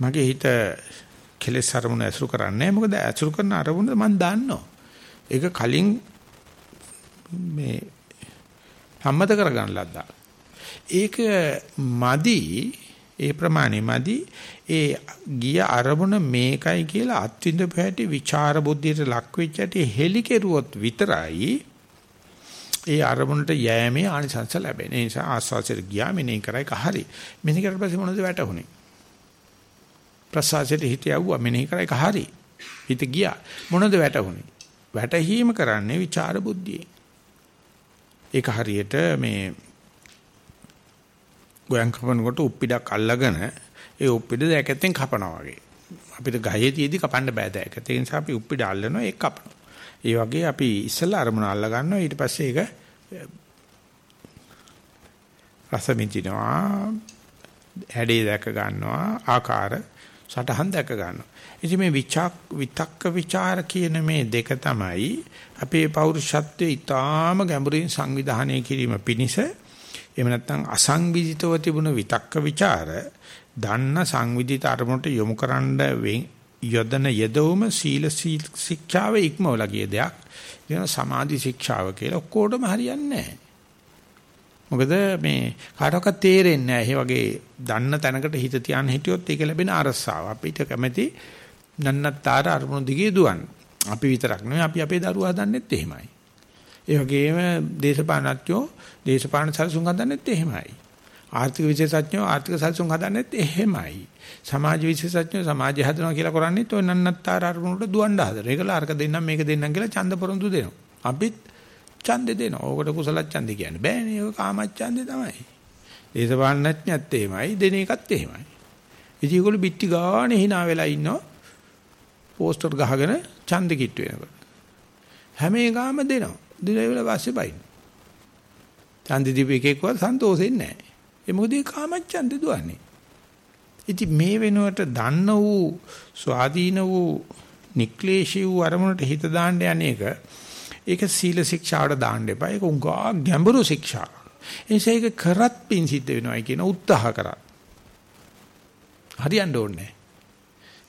A: මගේ හිත කෙලෙස් අරමුණ ඇසුරු කරන්නේ මොකද ඇසුරු කරන අරමුණ මම දන්නවා. ඒක කලින් මේ සම්මත කරගන්න ලද්දා. ඒක මදි ඒ ප්‍රමාණය මදි ඒ ගිය අරමුණ මේකයි කියලා අත්විඳපු හැටි විචාර බුද්ධියට ලක් වෙච්ච හැටි හෙලි කෙරුවොත් විතරයි ඒ අරමුණට යෑමේ ආනිසංස ලැබෙන්නේ. ඒ නිසා ආස්වාසයට ගියා මෙනේ කරයි කහරි. මෙනේ කරලා පස්සේ මොනවද වැටුනේ? ප්‍රසආසයට හිත යවුවා මෙනේ කරයි කහරි. හිත ගියා. මොනවද වැටුනේ? වැටහීම කරන්නේ විචාර බුද්ධියේ. ඒක හරියට මේ ගෝයන් කපනකොට උප්පිඩක් අල්ලගෙන ඒ උප්පිඩ දැකෙන් කපනවා වගේ. අපිට ගහේ තියේදී කපන්න බෑ දැක. ඒ නිසා අපි උප්පිඩ අල්ලනවා ඒක කපනවා. ඒ වගේ අපි ඉස්සෙල්ලා අරමුණ අල්ල ගන්නවා ඊට පස්සේ ඒක රස මිදිනවා හැඩේ දැක ගන්නවා ආකාර සටහන් දැක ගන්නවා. ඉතින් මේ විචක් විතක්ක ਵਿਚාර කියන මේ දෙක තමයි අපේ පෞරුෂත්වයේ ඊටාම ගැඹුරින් සංවිධානය කිරීම පිණිස එහෙම නැත්නම් අසංවිධිතව තිබුණ විතක්ක ਵਿਚාර දන්න සංවිධිත අරමුණට යොමු කරන්න යොදන යදවම සීල ශික්ෂාව ඉක්මවලා ගිය දෙයක්. කියන සමාධි ශික්ෂාව කියලා ඔක්කොටම හරියන්නේ නැහැ. මොකද මේ කාටවත් තේරෙන්නේ නැහැ. ඒ වගේ දන්න තැනකට හිත තියන්න හිටියොත් ඒක ලැබෙන අරසාව. අපිට කැමැති නන්නතර අරමුණු දිගේ දුවන්න. අපි විතරක් නෙවෙයි අපි අපේ දරුවා හදන්නෙත් එහෙමයි. ඒ වගේම දේශපාලනඥයෝ දේශපාලන සැලසුම් හදන්නෙත් එහෙමයි. ආර්ථික විශේෂඥයෝ ආර්ථික සැලසුම් හදන්නෙත් එහෙමයි. සමාජ විශේෂඥයෝ සමාජය හදනවා කියලා කරන්නේත් ඔය නන්නත්තර අරමුණට දුවන්න හදන. ඒකල අරක දෙන්නම් මේක දෙන්නම් කියලා ඡන්ද පොරොන්දු දෙනවා. අපිත් ඡන්දෙ දෙනවා. ඕකට කුසල ඡන්දෙ කියන්නේ බෑනේ. ඒක කාම ඡන්දෙ තමයි. දේශපාලනඥයත් එහෙමයි, දෙන එකත් එහෙමයි. ඉතින් ඒගොල්ලෝ පිටි ගානේ hina වෙලා ඉන්නවා. පෝස්ටර් ගහගෙන ඡන්දෙ කිට්ටු වෙනකොට. හැම එකම දෙනවා. දිනවල පස්සේ බයින්. ඡන්ද දීපේකේකවත් සන්තෝෂෙන්නේ නැහැ. ඒ මොකද ඒ කාමච්ඡන්ද දුවන්නේ. ඉතින් මේ වෙනුවට දන්න වූ ස්වාධීන වූ නික්ලේශී වූ අරමුණට හිත දාන්න යන්නේක ඒක සීල ශික්ෂාවට දාන්න එපා. ඒක උංගා ගැඹුරු ශික්ෂා. එනිසා ඒක කරත් පින් සිද්ධ වෙනවයි කියන උත්සාහ කරා. හරියන්න ඕනේ.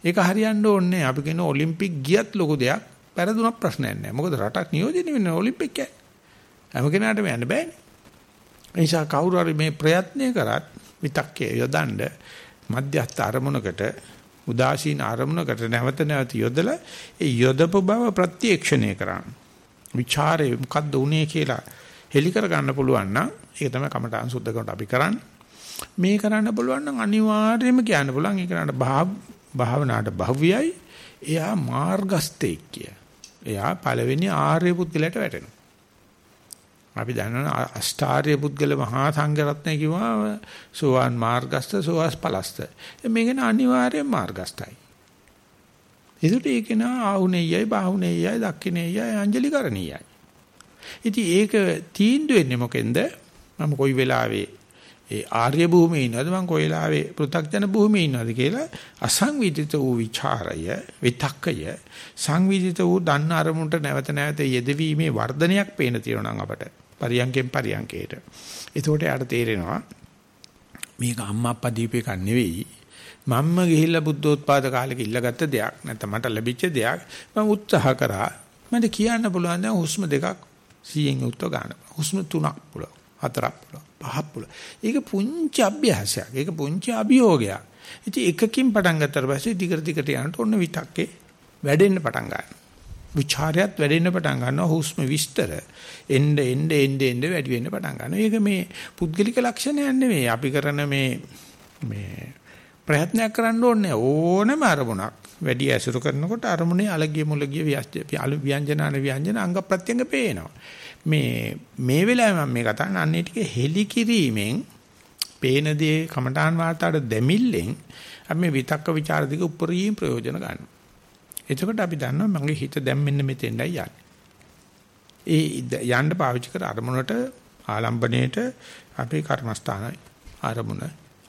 A: ඒක හරියන්න ඕනේ. අපි කියන ඔලිම්පික් ගියත් ලොකු දෙයක්. පෙරදුනක් ප්‍රශ්නයක් නැහැ. මොකද රටක් නියෝජනය වෙන්නේ ඔලිම්පික් එකයි. හැම කෙනාටම යන්න බෑනේ. ඒ නිසා කවුරු හරි මේ ප්‍රයත්නය කරත් විතක්කේ යොදන්න මධ්‍යස්ථ අරමුණකට උදාසීන අරමුණකට නැවත නැවත යොදලා ඒ යොදපු බව ප්‍රත්‍යක්ෂණය කරන්න. ਵਿਚාරේ මොකද්ද උනේ කියලා හෙලි කර ගන්න පුළුවන් නම් ඒක තමයි කමඨාන් සුද්ධ කරනට අපි කරන්නේ. මේ කරන්න පුළුවන් නම් අනිවාර්යයෙන්ම කියන්න පුළුවන් ඒ කරාට භාවනාවට භව්‍යයි එයා මාර්ගස්තෙක් කිය. එයා පළවෙනි ආර්ය පුද්ගලයට වැටෙනවා. අපි දන්නවා අෂ්ටාර්ය පුද්ගල මහා සංඝරත්නය කිව්වා සෝවාන් මාර්ගස්ත සෝවාස් පලස්ත. මේකන අනිවාර්යෙන් මාර්ගස්තයි. ඒකට ඒක නා ආහුනේයයි බාහුනේයයි දක්ඛිනේයයි අංජලි කරණීයයි. ඉතින් ඒක තීන්දුව වෙන්නේ මොකෙන්ද? මම කොයි වෙලාවේ ඒ ආර්ය භූමියේ ඉන්නවද? මං කොයිලාවේ පෘථග්ජන භූමියේ ඉන්නවද කියලා අසංවිධිත වූ ਵਿਚාරය විතක්කය සංවිධිත වූ දන්න අරමුණට නැවත නැවත යෙදවීමේ වර්ධනයක් පේන තියෙනවා නම් අපට. පරියන්කෙන් පරියන්කේට එතකොට යාට තේරෙනවා මේක අම්මා අප්පා දීපේක නෙවෙයි. මම්ම ගිහිල්ලා බුද්ධෝත්පාද කාලෙක ඉල්ලගත්ත දෙයක්. නැත්නම් මට ලැබිච්ච දෙයක්. මම උත්සාහ කරා. මට කියන්න පුළුවන් දැන් හුස්ම දෙකක් 100න් යුක්ත ගන්න. හුස්ම තුනක් පුළුවන්. හතරක් පුළුවන්. පහක් පුළුවන්. ඒක පුංචි අභ්‍යාසයක්. ඒක පුංචි අභියෝගයක්. ඉතින් එකකින් පටන් ගත්තට පස්සේ දිගට දිගට යනකොට ඔන්න විතක්කේ වැඩෙන්න පටන් ගන්නවා. විචාරයත් වැඩෙන්න පටන් ගන්නවා හුස්ම විස්තර එන්න එන්න එන්න එන්න වැඩි වෙන්න පටන් ගන්නවා. ඒක මේ පුද්ගලික ලක්ෂණයක් නෙමෙයි. අපි කරන මේ මේ ප්‍රයත්නයක් කරන්න ඕනේ ඕනම අරමුණක් වැඩි ඇසුරු කරනකොට අරමුණේ අලගිය මුලගිය ව්‍යංජනාන ව්‍යංජන අංග ප්‍රත්‍යංග පේනවා. මේ මේ වෙලාවේ මම මේ කතා කරන අන්නේ ටික හෙලි කිරීමෙන් පේන දේ කමඨාන් වාතාවට දෙමිල්ලෙන් අපි මේ විතක්ක ਵਿਚාර දිග උපරිම ප්‍රයෝජන ගන්නවා. එතකොට අපි දන්නවා මගේ හිත දැන් මෙන්න මෙතෙන්ඩයි යන්නේ. ඒ යන්න පාවිච්චි කර අරමුණට ආලම්බණයට අපේ කර්මස්ථානයි අරමුණ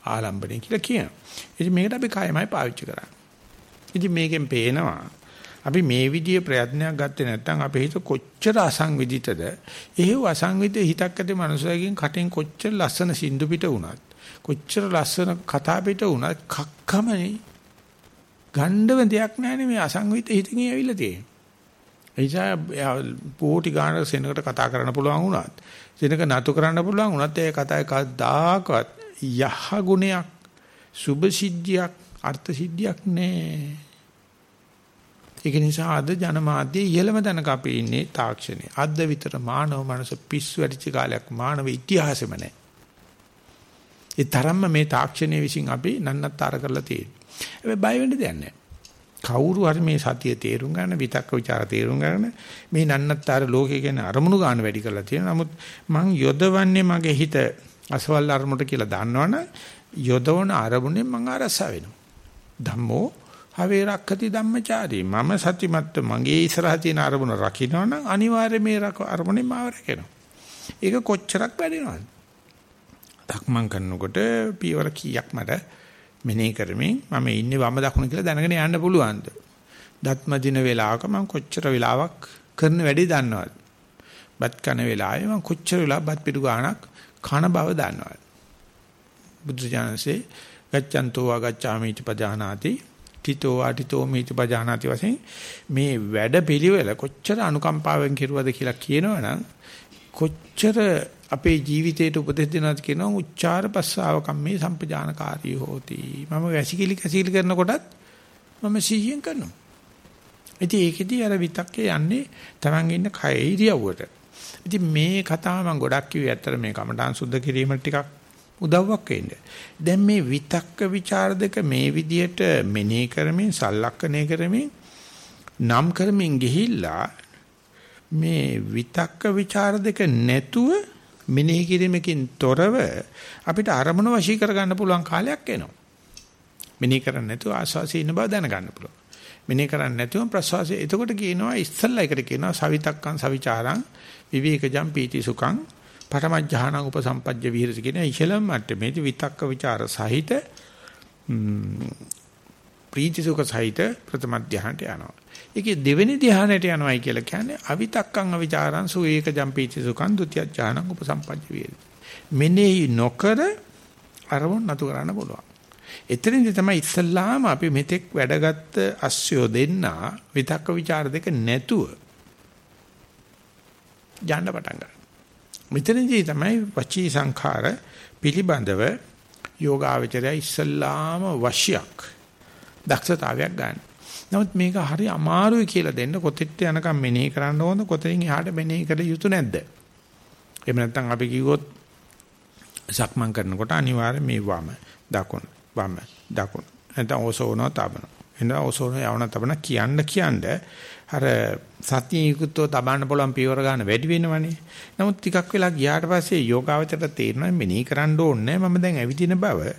A: ආලම්බණය කියලා කියනවා. ඉතින් මේකට අපි කායමයි පාවිච්චි කරන්නේ. ඉතින් මේකෙන් පේනවා අපි මේ විදිහේ ප්‍රයත්නයක් ගත්තේ නැත්නම් අපේ හිත කොච්චර අසංවිධිතද? එහෙව් අසංවිධිත හිතක් ඇති මනුස්සයකින් කටින් කොච්චර ලස්සන සින්දු පිට වුණත් කොච්චර ලස්සන කතා පිට වුණත් කක්කමනේ. ගණ්ඩව දෙයක් නැහැ මේ අසංවිධිත හිතකින් ඇවිල්ලා තියෙන්නේ. එයිසා පොටි ගානක සෙනකට කතා කරන්න පුළුවන් වුණත් සෙනක නතු කරන්න පුළුවන් වුණත් ඒ කතාවේ කවදාකවත් යහ ගුණයක් සුභ සිද්ධියක් අර්ථ සිද්ධියක් නෑ. ඒක නිසා අද ජනමාධ්‍ය ඉහළම තැනක අපි ඉන්නේ තාක්ෂණයේ. අද විතර මානව මනස පිස්සු වැඩිච්ච කාලයක් මානව ඉතිහාසෙම නැහැ. ඒ තරම්ම මේ තාක්ෂණයේ විසින් අපි නන්නත්තර කරලා තියෙන්නේ. හැබැයි බය වෙන්න දෙයක් නැහැ. කවුරු හරි මේ සතිය තේරුම් ගන්න විතක්ක ਵਿਚාර තේරුම් ගන්න මේ නන්නත්තර ලෝකේ කියන අරමුණු ගන්න වැඩි කරලා තියෙනවා. නමුත් මං යොදවන්නේ මගේ හිත අසවල් අරමුණට කියලා දන්නවනම් යොදවන අරමුණෙන් මං අරස වෙනවා. ධම්මෝ හවේ රක්කති ධම්මචාරී මම සතිමත්ත මගේ ඉස්සරහ තියෙන අරමුණ රකින්නවනම් අනිවාර්යයෙන් මේ අරමුණෙන් මාව රැකෙනවා. ඒක කොච්චරක් වැඩිනවද? දක්මන් කරනකොට පියවර කීයක් මට මෙනෙහි කරමින් මම ඉන්නේ වම දකුණ කියලා දැනගෙන යන්න පුළුවන්ද? දත්ම දින වේලාවක මම කොච්චර වෙලාවක් කරන වැඩේ දන්නවද? බත් කන වෙලාවේ මම කොච්චර වෙලාවක් බත් පිටු ගාණක් කන බව දන්නවද? බුද්ධ ඥානසේ ගච්ඡන්තෝ ආගච්ඡාමි පජානාති තිතෝ ආටිතෝ මේති පජානාති වශයෙන් මේ වැඩ පිළිවෙල කොච්චර අනුකම්පාවෙන් කෙරුවද කියලා කියනවනම් කොච්චර අපේ ජීවිතයට උපදෙස් දෙනවද කියනවා උච්චාර පස්සාව කම්මේ සම්පජානකාරී හෝති. මම වැසිකිලි කැසිකිලි කරනකොටත් මම සිහියෙන් කරනවා. ඉතින් ඒකෙදී අර විතක්කේ යන්නේ Taman ඉන්න කය ඉරියව්වට. ඉතින් මේ කතාව මම ගොඩක් කිව්වේ ඇත්තට මේ කමඨාන් සුද්ධ කිරීමට ටිකක් උදව්වක් වෙන්න. දැන් මේ විතක්ක ਵਿਚාර දෙක මේ විදියට මෙනෙහි කරමින් සල්ලක්කණය කරමින් නම් කරමින් ගිහිල්ලා මේ විතක්ක ਵਿਚාර දෙක නැතුව මෙනෙහි කිරීමකින් තොරව අපිට අරමුණ වශී කරගන්න පුළුවන් කාලයක් එනවා. මෙනෙහි කරන්නේ නැතුව ආස්වාසිය ඉන්න බව දැනගන්න පුළුවන්. මෙනෙහි කරන්නේ නැතුව ප්‍රසවාසය එතකොට කියනවා ඉස්සල්ලා එකට කියනවා සවිතක්කං සවිචාරං විවේකජම් පීති සුඛං පඨමඥාන උපසම්පජ්ජ විහෙරති කියන ඉහළම මට්ටමේදී විතක්ක ਵਿਚාර සහිත ප්‍රීතිසුඛ සහිත ප්‍රථම ධ්‍යානට යනවා. ඒකේ දෙවෙනි ධ්‍යානයට යනවායි කියලා කියන්නේ අවිතක්කං අවිචාරං සුවේක ජම්පීතිසුඛං ဒုတိ ය ඥානං උපසම්පජ්ජ විහෙරති. මෙනෙහි නොකර අරමුණ නතු කරන්න පුළුවන්. එතනදී තමයි ඉස්සල්ලාම අපි මෙතෙක් වැඩගත් අස්සියෝ දෙන්නා විතක්ක ਵਿਚාර දෙක නැතුව යන්න පටන් ගන්නවා. මෙතනදී තමයි වචී සංඛාර පිළිබඳව යෝගාවචරය ඉස්සල්ලාම වශ්‍යයක් දක්ෂතාවයක් ගන්න. නමුත් මේක හරි අමාරුයි කියලා දෙන්න කොතෙත් යනකම් මෙනෙහි කරන්න ඕන කොතෙන් එහාට මෙනෙහි කළ යුතු නැද්ද? එහෙම නැත්නම් අපි කිව්වොත් සක්මන් කරනකොට අනිවාර්යයෙන් මේ වම දකුණ වම දකුණ නැත්නම් ඔසෝනෝ තබන. එනවා ඔසෝනෝ යවන තබන කියන්න කියන්න අර සතියකුත්ව තබන්න පුළුවන් පියවර ගන්න වැඩි වෙනවනේ. නමුත් ටිකක් වෙලා ගියාට පස්සේ යෝගාවචරයට තේරෙනවා මෙනෙහි කරන්න ඕනේ මම දැන් ඇවිදින බව,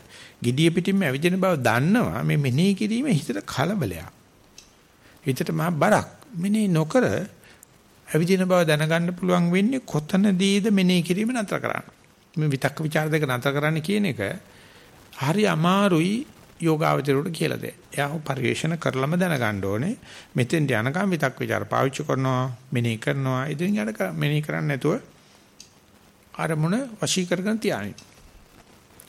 A: gediya පිටින්ම ඇවිදින බව දන්නවා. මේ මෙනෙහි කිරීම හිතට කලබලයක්. හිතට මහා බරක්. මෙනෙහි නොකර ඇවිදින බව දැනගන්න පුළුවන් වෙන්නේ කොතනදීද මෙනෙහි කිරීම නතර කරන්න. මේ විතක්ක ਵਿਚාර දෙක නතර කරන්න කියන එක හරි අමාරුයි යෝගාවචරයට කියලා දෙන්න. එයා පරිවේෂණ කරලම දැනගන්න ඕනේ. මෙතෙන්ට යනකම් විතක් ਵਿਚාර පාවිච්චි කරනවා, මෙනෙහි කරනවා. ඉතින් යට මෙනෙහි කරන්නේ නැතුව අරමුණ වශී කරගෙන තියානින්.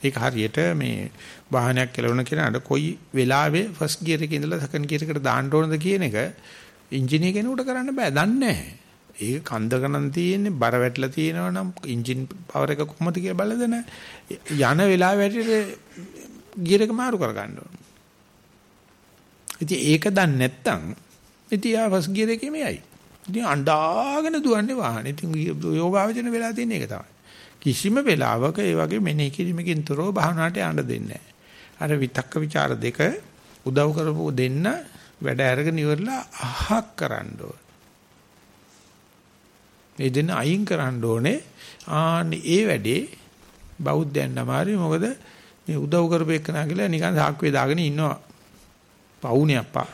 A: ඒක හරියට මේ වාහනයක් කෙලවන කෙනාට කොයි වෙලාවෙ ෆස්ට් ගියර් එකේ ඉඳලා සෙකන්ඩ් ගියර් එකට දාන්න ඕනද කියන එක ඉංජිනේර කෙනෙකුට කරන්න බෑ. දන්නේ නැහැ. ඒක කන්ද ගණන් තියෙන්නේ බර වැටලා තියෙනවා නම් එන්ජින් පවර් එක කොහොමද කියලා බලද යන වෙලාව වැටිට ගියර් එක මාරු කර ගන්න ඕන. ඉතින් ඒක දන්නේ නැත්නම් ඉතින් ආවස් ගියර් එකේ මෙයයි. ඉතින් අඬාගෙන දුවන්නේ වාහනේ. ඉතින් යෝගාවචන වෙලා තියෙන එක තමයි. කිසිම වෙලාවක ඒ වගේ මෙනෙහි කිරීමකින් තොරව භාවනාවට යන්න දෙන්නේ නැහැ. අර විතක්ක ਵਿਚාර දෙක උදව් කරපුව දෙන්න වැඩ අරගෙන ඉවරලා අහක් කරන්න ඕන. මේ දෙන්න අයින් කරන්න ඕනේ. ආන්නේ ඒ වැඩේ බෞද්ධයන් අමාරුයි මොකද මේ උදව් කරපේකනා කියලා නිකන් සාක්කුවේ දාගෙන ඉන්නවා. පවුනේ අප්පා.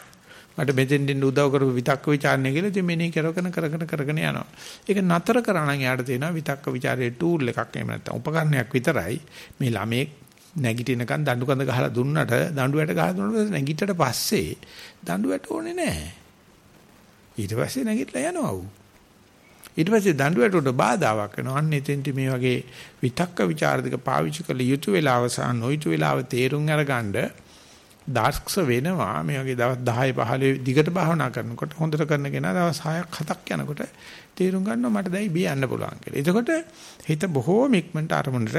A: මට මෙතෙන් දෙන්න උදව් කරපු විතක්ක ਵਿਚාරණය කියලා ඉතින් මෙනේ කරගෙන කරගෙන කරගෙන යනවා. ඒක නතර කරා නම් යාට තියෙනවා විතක්ක ਵਿਚාරයේ ටූල් එකක් එහෙම නැත්නම් උපකරණයක් විතරයි. මේ ළමයේ නැගිටිනකන් දඬු කඳ ගහලා දුන්නට දඬුවට ගහලා දුන්නට නැගිටට පස්සේ දඬුවට ඕනේ නැහැ. ඊට පස්සේ නැගිටලා යනවා. ඊට පස්සේ දඬුවටට බාධාවක් වෙනවා. අන්න එතෙන්ට මේ වගේ විතක්ක ਵਿਚාර දෙක පාවිච්චි කළ යුතු වෙලාව සහ නොයුතු වෙලාව තේරුම් අරගන්න දාර්ක්ෂ වෙනවා. මේ වගේ දවස් 10 15 දිගට භාවනා කරනකොට හොඳට කරන කෙනා දවස් 6ක් 7ක් යනකොට තේරුම් ගන්නවා මට දැන් බියන්න පුළුවන් කියලා. එතකොට හිත බොහෝම ඉක්මනට අරමුණට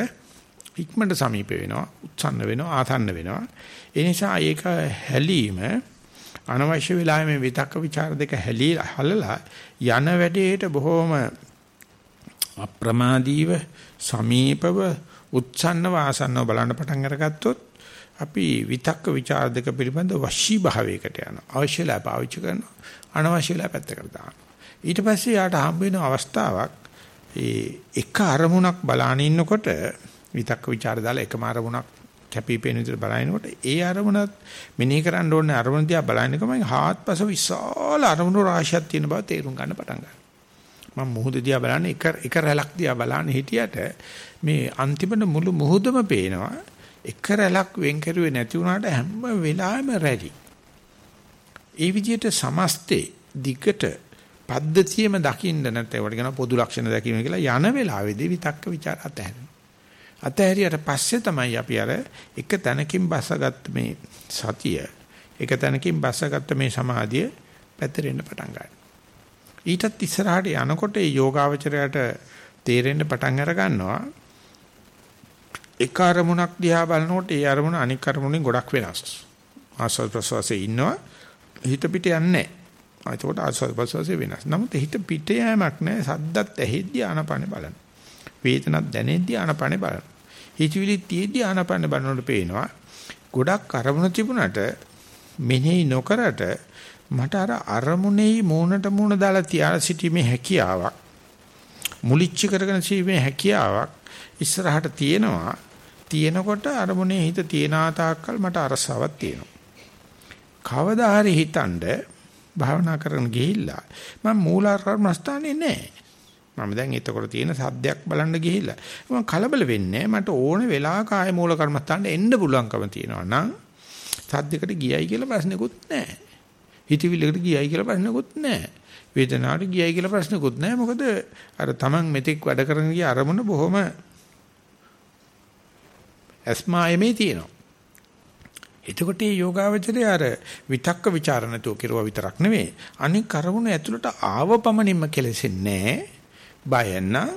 A: ඉක්මනට සමීප වෙනවා, උත්සන්න වෙනවා, ආසන්න වෙනවා. ඒ නිසා ඒක හැලීම අනවශ්‍ය වෙලාවෙ මේ විතක්ක ਵਿਚාර දෙක හැලීලා හලලා යන වැඩේට බොහොම අප්‍රමාදීව සමීපව උත්සන්නව ආසන්නව බලන්න පටන් අරගත්තොත් අපි විතක්ක ਵਿਚාර දෙක පිළිබඳ වශී භාවයකට යනවා. අවශ්‍යලා පාවිච්චි කරනවා. අනවශ්‍යලා පැත්තකට දානවා. ඊට පස්සේ යාට හම්බ වෙන අවස්ථාවක් ඒ එක අරමුණක් බලාන ඉන්නකොට විතක්ක ਵਿਚාර දාලා එකම අරමුණක් කැපිපෙන විදිහට බලනකොට ඒ අරමුණත් මෙනෙහි කරන්න ඕනේ අරමුණ දිහා බලනකොම හාත්පස විශාල අරමුණු රාශියක් තියෙන බව තේරුම් ගන්න පටන් ගන්නවා. මම මුහුද දිහා බලන්නේ එක එක රැලක් දිහා බලන්නේ හිටියට මේ අන්තිමට මුළු මුහුදම පේනවා. එක රැලක් වෙන් කරුවේ නැති වුණාට හැම වෙලාවෙම රැලි. ඒ විදිහට සමස්තේ දිගට පද්ධතියම දකින්න නැත්නම් ඒවට කියන පොදු ලක්ෂණ දැකීම කියලා යන වෙලාවේදී විතක්ක ਵਿਚාර අතහැරෙනවා. අතහැරියට පස්සේ තමයි අපි අර එක තැනකින් බස්සගත්ත මේ සතිය එක තැනකින් බස්සගත්ත මේ සමාධිය පැතිරෙන්න පටන් ගන්නවා. ඊටත් ඉස්සරහට යනකොට ඒ යෝගාවචරයට තේරෙන්න පටන් අර ගන්නවා. එක අරමුණක් දිහා බලනකොට ඒ අරමුණ අනික් අරමුණෙන් ගොඩක් වෙනස්. ආස්වාද ප්‍රසවාසයේ ඉන්නවා හිත පිට යන්නේ නැහැ. එතකොට ආස්වාද ප්‍රසවාසයේ වෙනස්. නමුත් හිත පිට යෑමක් නැහැ. සද්දත් ඇහෙද්දී ආනපන බලන. වේදනක් දැනෙද්දී ආනපන බලන. හිතවිලි තියෙද්දී ආනපන බලනකොට පේනවා. ගොඩක් අරමුණ තිබුණට මෙනෙහි නොකරට මට අර අරමුණේ මූණට මූණ දාලා තියාලා සිටීමේ හැකියාවක් මුලිච්ච කරගෙන සිටීමේ හැකියාවක් ඉස්සරහට තියෙනවා තියෙනකොට අරමුණේ හිත තියනා තාක්කල් මට අරසාවක් තියෙනවා කවදා හරි හිතනද භාවනා කරන ගිහිල්ලා මම මූලාකර්මස්ථානේ නැහැ මම දැන් එතකොට තියෙන සද්දයක් බලන්න ගිහිල්ලා මම කලබල වෙන්නේ මට ඕන වෙලාවක ආය මූල කර්මස්ථානට එන්න පුළුවන්කම තියෙනවා නම් සද්දයකට ගියයි කියලා ප්‍රශ්නකුත් නැහැ හිතවිල්ලකට ගියයි කියලා ප්‍රශ්නකුත් නැහැ. වේදනාවට ගියයි කියලා ප්‍රශ්නකුත් නැහැ. මොකද අර Taman මෙතෙක් වැඩ කරන ගිය අරමුණ බොහොම අස්මායමේ තියෙනවා. එතකොට මේ යෝගාවචරය අර විතක්ක ਵਿਚාරණතෝ කෙරුවා විතරක් නෙවෙයි. අනික අරමුණ ඇතුළට ආව පමණින්ම කෙලෙසෙන්නේ බය නම්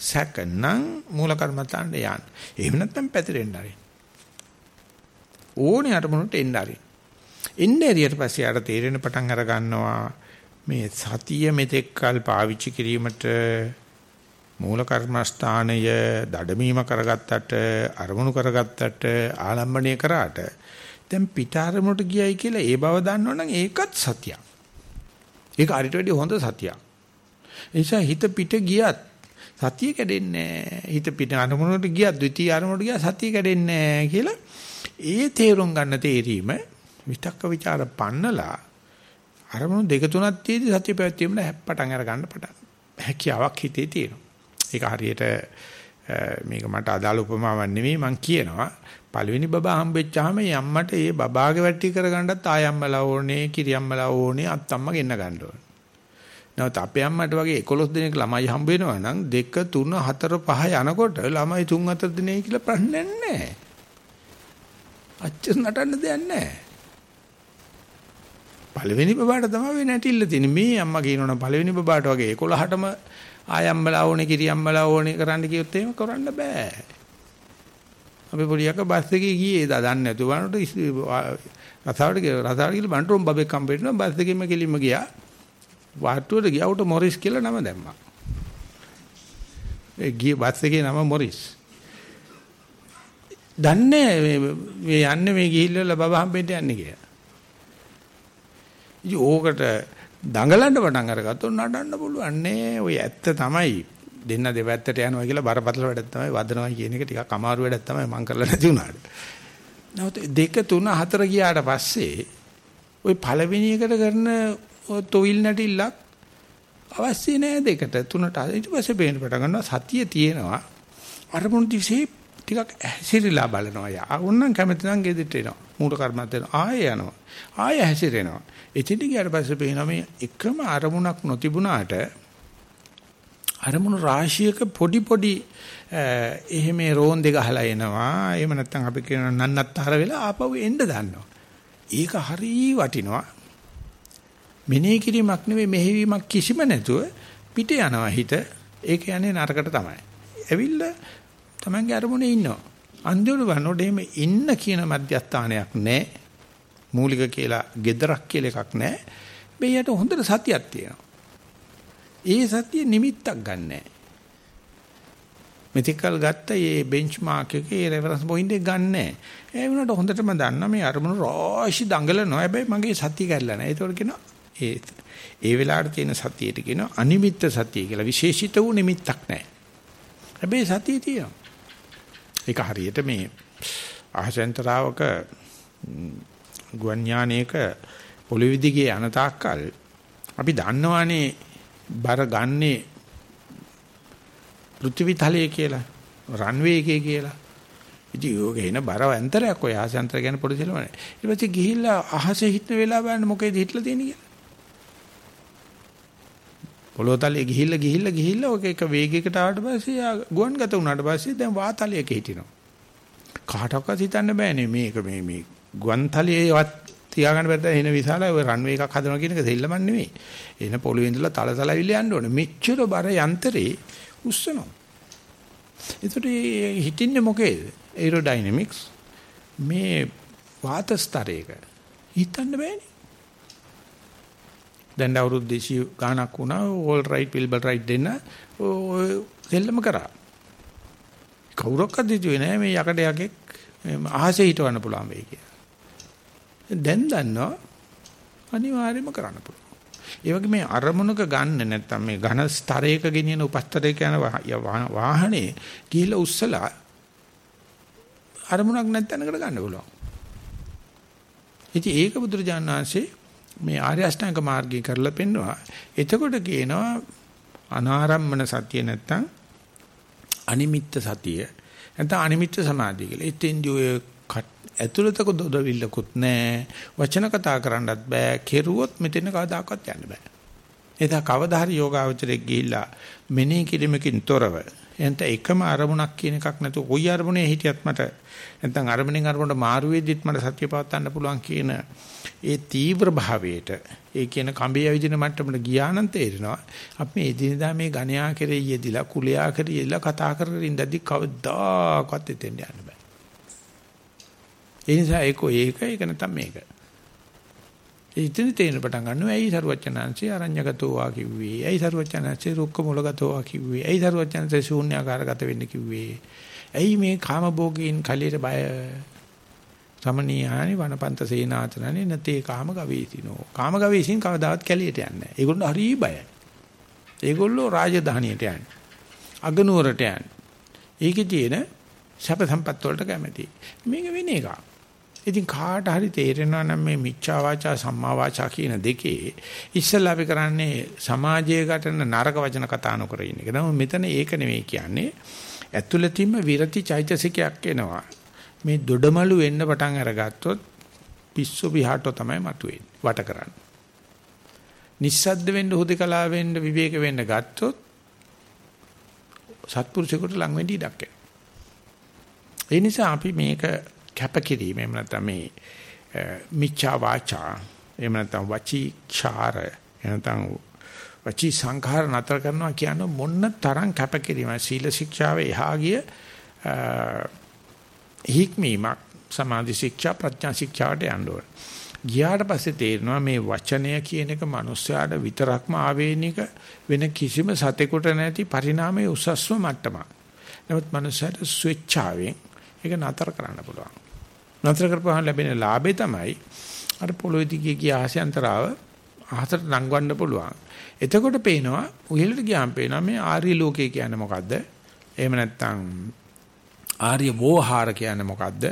A: සැක නම් මූල කර්මතාන්ට යන්න. එහෙම නැත්නම් පැතිරෙන්න ආරි. ඕනේ අරමුණට එන්න ආරි. එන්නේ එරියට පස්සේ ආට තේරෙන පටන් අර ගන්නවා මේ සතිය මෙතෙක්කල් පාවිච්චි කිරීමට මූල කර්මස්ථානය දඩමීම කරගත්තට අරමුණු කරගත්තට ආලම්බණය කරාට දැන් පිට අරමුණට ගියයි කියලා ඒ බව දන්නවනම් ඒකත් සතියක්. ඒක අරිට වැඩි හොඳ සතියක්. ඒ නිසා හිත පිට ගියත් සතිය කැඩෙන්නේ හිත පිට අරමුණට ගියත් ද්විතීයි අරමුණට ගියා සතිය කැඩෙන්නේ කියලා ඒ තේරුම් ගන්න තේරීම විතක්ක ਵਿਚාර පන්නලා අරමුණු දෙක තුනක් තියදී සත්‍ය පැවැත්වීමට පටන් අර ගන්න පටන් හැකියාවක් හිතේ තියෙනවා. ඒක හරියට මේක මට අදාළ උපමාවක් නෙමෙයි මම කියනවා. පළවෙනි බබා හම්බෙච්චාම යම්මට ඒ බබාගේ වැටි කරගන්නත් ආයම්මලා ඕනේ, කිරියම්මලා ඕනේ, අත්තම්ම ගෙන්න ගන්න ඕනේ. නැවත අපේ අම්මට වගේ 11 දිනක ළමයි හම්බ වෙනවා නම් 2 3 4 5 යනකොට ළමයි 3 4 දිනේ කියලා ප්‍රශ්නයක් නැහැ. අච්චර නටන්න දෙයක් නැහැ. පළවෙනි බබාට තමයි නැටිල්ල තියෙන්නේ. මේ අම්මා කියනවනම් පළවෙනි බබාට වගේ 11ටම ආයම්මලා ඕනේ කිරියම්මලා ඕනේ කරන්න කියොත් එහෙම කරන්න බෑ. අපි පොඩියක බස් එකේ ගියේ දා දන්නේ නැතුව වනට රසාවට රසාවට ගිහලා බන්ටරොම් බබෙක් කම්පෙට් කරනවා බස් එකෙම කෙලින්ම ගියා. වාට්ටුවට ගියවට මොරිස් කියලා නම දැම්මා. ඒ ගියේ බස් එකේ නම මොරිස්. දන්නේ මේ යන්නේ මේ ගිහිල්ලා බබා හම්බෙන්න යන්නේ කියලා. ඉතින් ඕකට දඟලන්න පටන් අරගත්තොත් නඩන්න පුළුවන් නේ. ඔය ඇත්ත තමයි. දෙන්න දෙපැත්තට යනවා කියලා බරපතල වැඩක් තමයි වදනවා කියන එක ටිකක් අමාරු වැඩක් තමයි මම කරලා නැති උනාට. නමුත් දෙක තුන හතර ගියාට පස්සේ ওই පළවෙනි එකට කරන තොවිල් නැටිල්ලක් අවශ්‍ය නෑ දෙකට තුනට ඊට පස්සේ බේන්න පටන් ගන්නවා සතිය තියෙනවා අරමුණු දිසේ ටිකක් හැසිරීලා බලනවා යා. උන්නම් කැමති නම් ගෙදරට එනවා. මූල කර්මත් වෙනවා. ආයෙ යනවා. ආයෙ හැසිරෙනවා. එතින් ගියාට පස්සේ පේනවා මේ එකම අරමුණක් නොතිබුණාට අරමුණු රාශියක පොඩි පොඩි එහෙම රෝන් දෙක ගහලා එනවා. එහෙම නැත්නම් අපි කියන නන්නත්තර වෙලා ආපහු එන්න දාන්නවා. ඒක හරිය වටිනවා. මෙනෙහි කිරීමක් නෙවෙයි මෙහෙවීමක් කිසිම නැතුව පිට යනවා හිත. ඒක යන්නේ නරකට තමයි. ඇවිල්ලා Tamange අරමුණේ ඉන්නවා. අන්තිමට වන්නොට එහෙම ඉන්න කියන මධ්‍යස්ථානයක් නැහැ. මූලික කියලා gedarak කියලා එකක් නැහැ. මෙයට හොඳට සතියක් තියෙනවා. ඒ සතිය නිමිත්තක් ගන්නෑ. මෙතිකල් ගත්ත මේ බෙන්ච්මාර්ක් එකේ රෙෆරන්ස් පොයින්ට් එක ගන්නෑ. ඒ වුණාට හොඳටම දන්නා මේ අරමුණු රාශි දඟලනවා. හැබැයි මගේ සතිය කැඩලා නැහැ. ඒතකොට කියනවා ඒ ඒ වෙලාවට තියෙන සතියට කියනවා අනිමිත්ත සතිය කියලා. විශේෂිත වූ නිමිත්තක් නැහැ. හැබැයි සතිය තියෙනවා. ඒක හරියට මේ අහසෙන්තරාවක ගුවන් යානයක පොළොවේ දිගේ යන තාක්කල් අපි දන්නවානේ බර ගන්නේ පෘථිවි තලයේ කියලා රන්වේ එකේ කියලා. ඉතින් යෝගේ එන බර අන්තරයක් ඔය ආසන්තර ගැන පොඩි දෙලවනේ. ඊට පස්සේ ගිහිල්ලා අහසේ හිටන වෙලාව බලන්න මොකේද හිටලා තියෙන්නේ කියලා. පොළොව තලයේ ගිහිල්ලා ගිහිල්ලා ගිහිල්ලා ඔක එක වේගයකට ආවට පස්සේ ගුවන්ගත වුණාට පස්සේ දැන් වාතලයක හිටිනවා. කාටවත් හිතන්න බෑනේ මේක මේ මේ ගුවන් තලයේවත් තියාගන්න බැද්ද එන විශාල ඔය රන්වේ එකක් හදනවා කියන එක දෙල්ලමක් නෙවෙයි. එන පොළොවේ ඉඳලා තල තල ඇවිල්ලා යන්න ඕනේ. මෙච්චර බර යන්ත්‍රේ උස්සනවා. ඒකට හිටින්නේ මොකේද? ඒරෝඩයිනමික්ස් මේ වාත ස්තරයක හිතන්න බෑනේ. දැන් අවුරුදු 200 ගාණක් වුණා ඕල් රයිට් විල්බර් රයිට් දෙන්න ඔය දෙල්ලම කරා. කවුරක්වත් හිතුවේ නෑ මේ යකඩ යකෙක් අහසේ හිටවන්න පුළුවන් වෙයි කියලා. දැන් දන්නවා අනිවාර්යයෙන්ම කරන්න පුළුවන්. ඒ වගේ මේ අරමුණක ගන්න නැත්තම් මේ ඝන ස්තරයක ගෙනියන උපස්තරයක යන වාහනේ ගිහිල්ලා උස්සලා අරමුණක් නැත්නම්කට ගන්න පුළුවන්. ඉතින් ඒක බුදුරජාණන් වහන්සේ මේ ආර්ය අෂ්ටාංග මාර්ගය කරලා පෙන්නවා. එතකොට කියනවා අනාරම්මන සතිය නැත්තම් අනිමිත්ත සතිය නැත්නම් අනිමිත්ත සමාධිය කියලා. එතෙන්දී ඔය ඇතුළතක දොඩවිල්ලකුත් නැහැ. වචන කතා කරන්නත් බෑ. කෙරුවොත් මෙතන කවදාකවත් යන්න බෑ. එදා කවදා හරි යෝගාවචරයක් ගිහිල්ලා මෙනෙහි කිරීමකින් තොරව එතන එකම අරමුණක් කියන එකක් නැතුව කොයි අරමුණේ හිටියත් මට නැත්නම් අරමුණෙන් අරමුණට මාරු වෙද්දිත් මට සත්‍ය පවත්වන්න පුළුවන් කියන ඒ තීව්‍ර භාවයට ඒ කියන කඹේ ඇවිදින මට්ටමට ගියා නම් තේරෙනවා අපි එදිනදා මේ ගණයා කරේ යෙදිලා කුලයා කරේ යෙදිලා කතා කරගෙන ඉඳද්දි කවදාකවත් එතෙන් යන්න බෑ. ඒ නිසා ඒක ඒක ඒක නැත්නම් මේක. ඉතින් තේරෙන පටන් ගන්නවා ඇයි සරුවචනාංශي අරඤ්‍යගතෝ වා කිව්වේ ඇයි සරුවචනාංශي රුක්ක මුලගතෝ වා කිව්වේ ඇයි සරුවචනාංශي ශූන්‍යාකාරගත වෙන්න කිව්වේ ඇයි මේ කාමභෝගීන් කලියට බය සමනීයානි වනපන්ත සේනාතනනේ නැතේ කාම ගවේසිනෝ කාම ගවේසින් කවදාවත් කැලියට යන්නේ නැහැ ඒගොල්ලෝ හරි බයයි ඒගොල්ලෝ රාජධානියට යන්නේ අගනුවරට යන්නේ ඒකේ තියෙන සැප සම්පත් වලට කැමති මේක වෙන එකක් ඉතින් කාට හරි තේරෙනවා නම් මේ මිච්ඡා වාචා සම්මා වාචා කියන දෙකේ ඉස්සෙල්ලා අපි කරන්නේ සමාජයේ ගටන නරක වචන කතා නොකර ඉන්න එක. නමුත් මෙතන ඒක නෙවෙයි කියන්නේ. ඇතුළතින්ම විරති චෛතසිකයක් එනවා. මේ දොඩමලු වෙන්න පටන් අරගත්තොත් පිස්සු පිහාටෝ තමයි මතුවෙන්නේ. වට කරන්නේ. නිස්සද්ද වෙන්න හුදකලා වෙන්න විවේක වෙන්න ගත්තොත් සත්පුරුෂයෙකුට ලඟ වෙන්න ඉඩක් ඒ නිසා අපි මේක කැපකිරීම එහෙම නැත්නම් මේ මිච්ඡා වාචා එහෙම නැත්නම් වචී ක්ෂාර එහෙම නැත්නම් වචී සංඛාර නතර කරනවා කියන මොන්න තරම් කැපකිරීම සීල ශික්ෂාව එහා ගිය හික්මීමක් සමාධි ශික්ෂා ප්‍රඥා ශික්ෂාට යන්න ඕන. ගියාට පස්සේ තේරෙනවා මේ වචනය කියන එක මිනිස්යාට විතරක්ම ආවේනික වෙන කිසිම සතෙකුට නැති පරිණාමයේ උසස්ම මට්ටමක්. නමුත් මිනිස්යාට ස්විච්චාවෙන් ඒක නතර කරන්න පුළුවන්. නතර කරපුවාම ලැබෙන ලාභේ තමයි අර පොළොවේ දිගේ ගිය ආශයන්තරාව අහසට නංවන්න පුළුවන්. එතකොට පේනවා උහෙලට ගියාම පේනවා මේ ආර්ය ලෝකය කියන්නේ මොකද්ද? එහෙම නැත්නම් ආර්ය වෝහාර කියන්නේ මොකද්ද?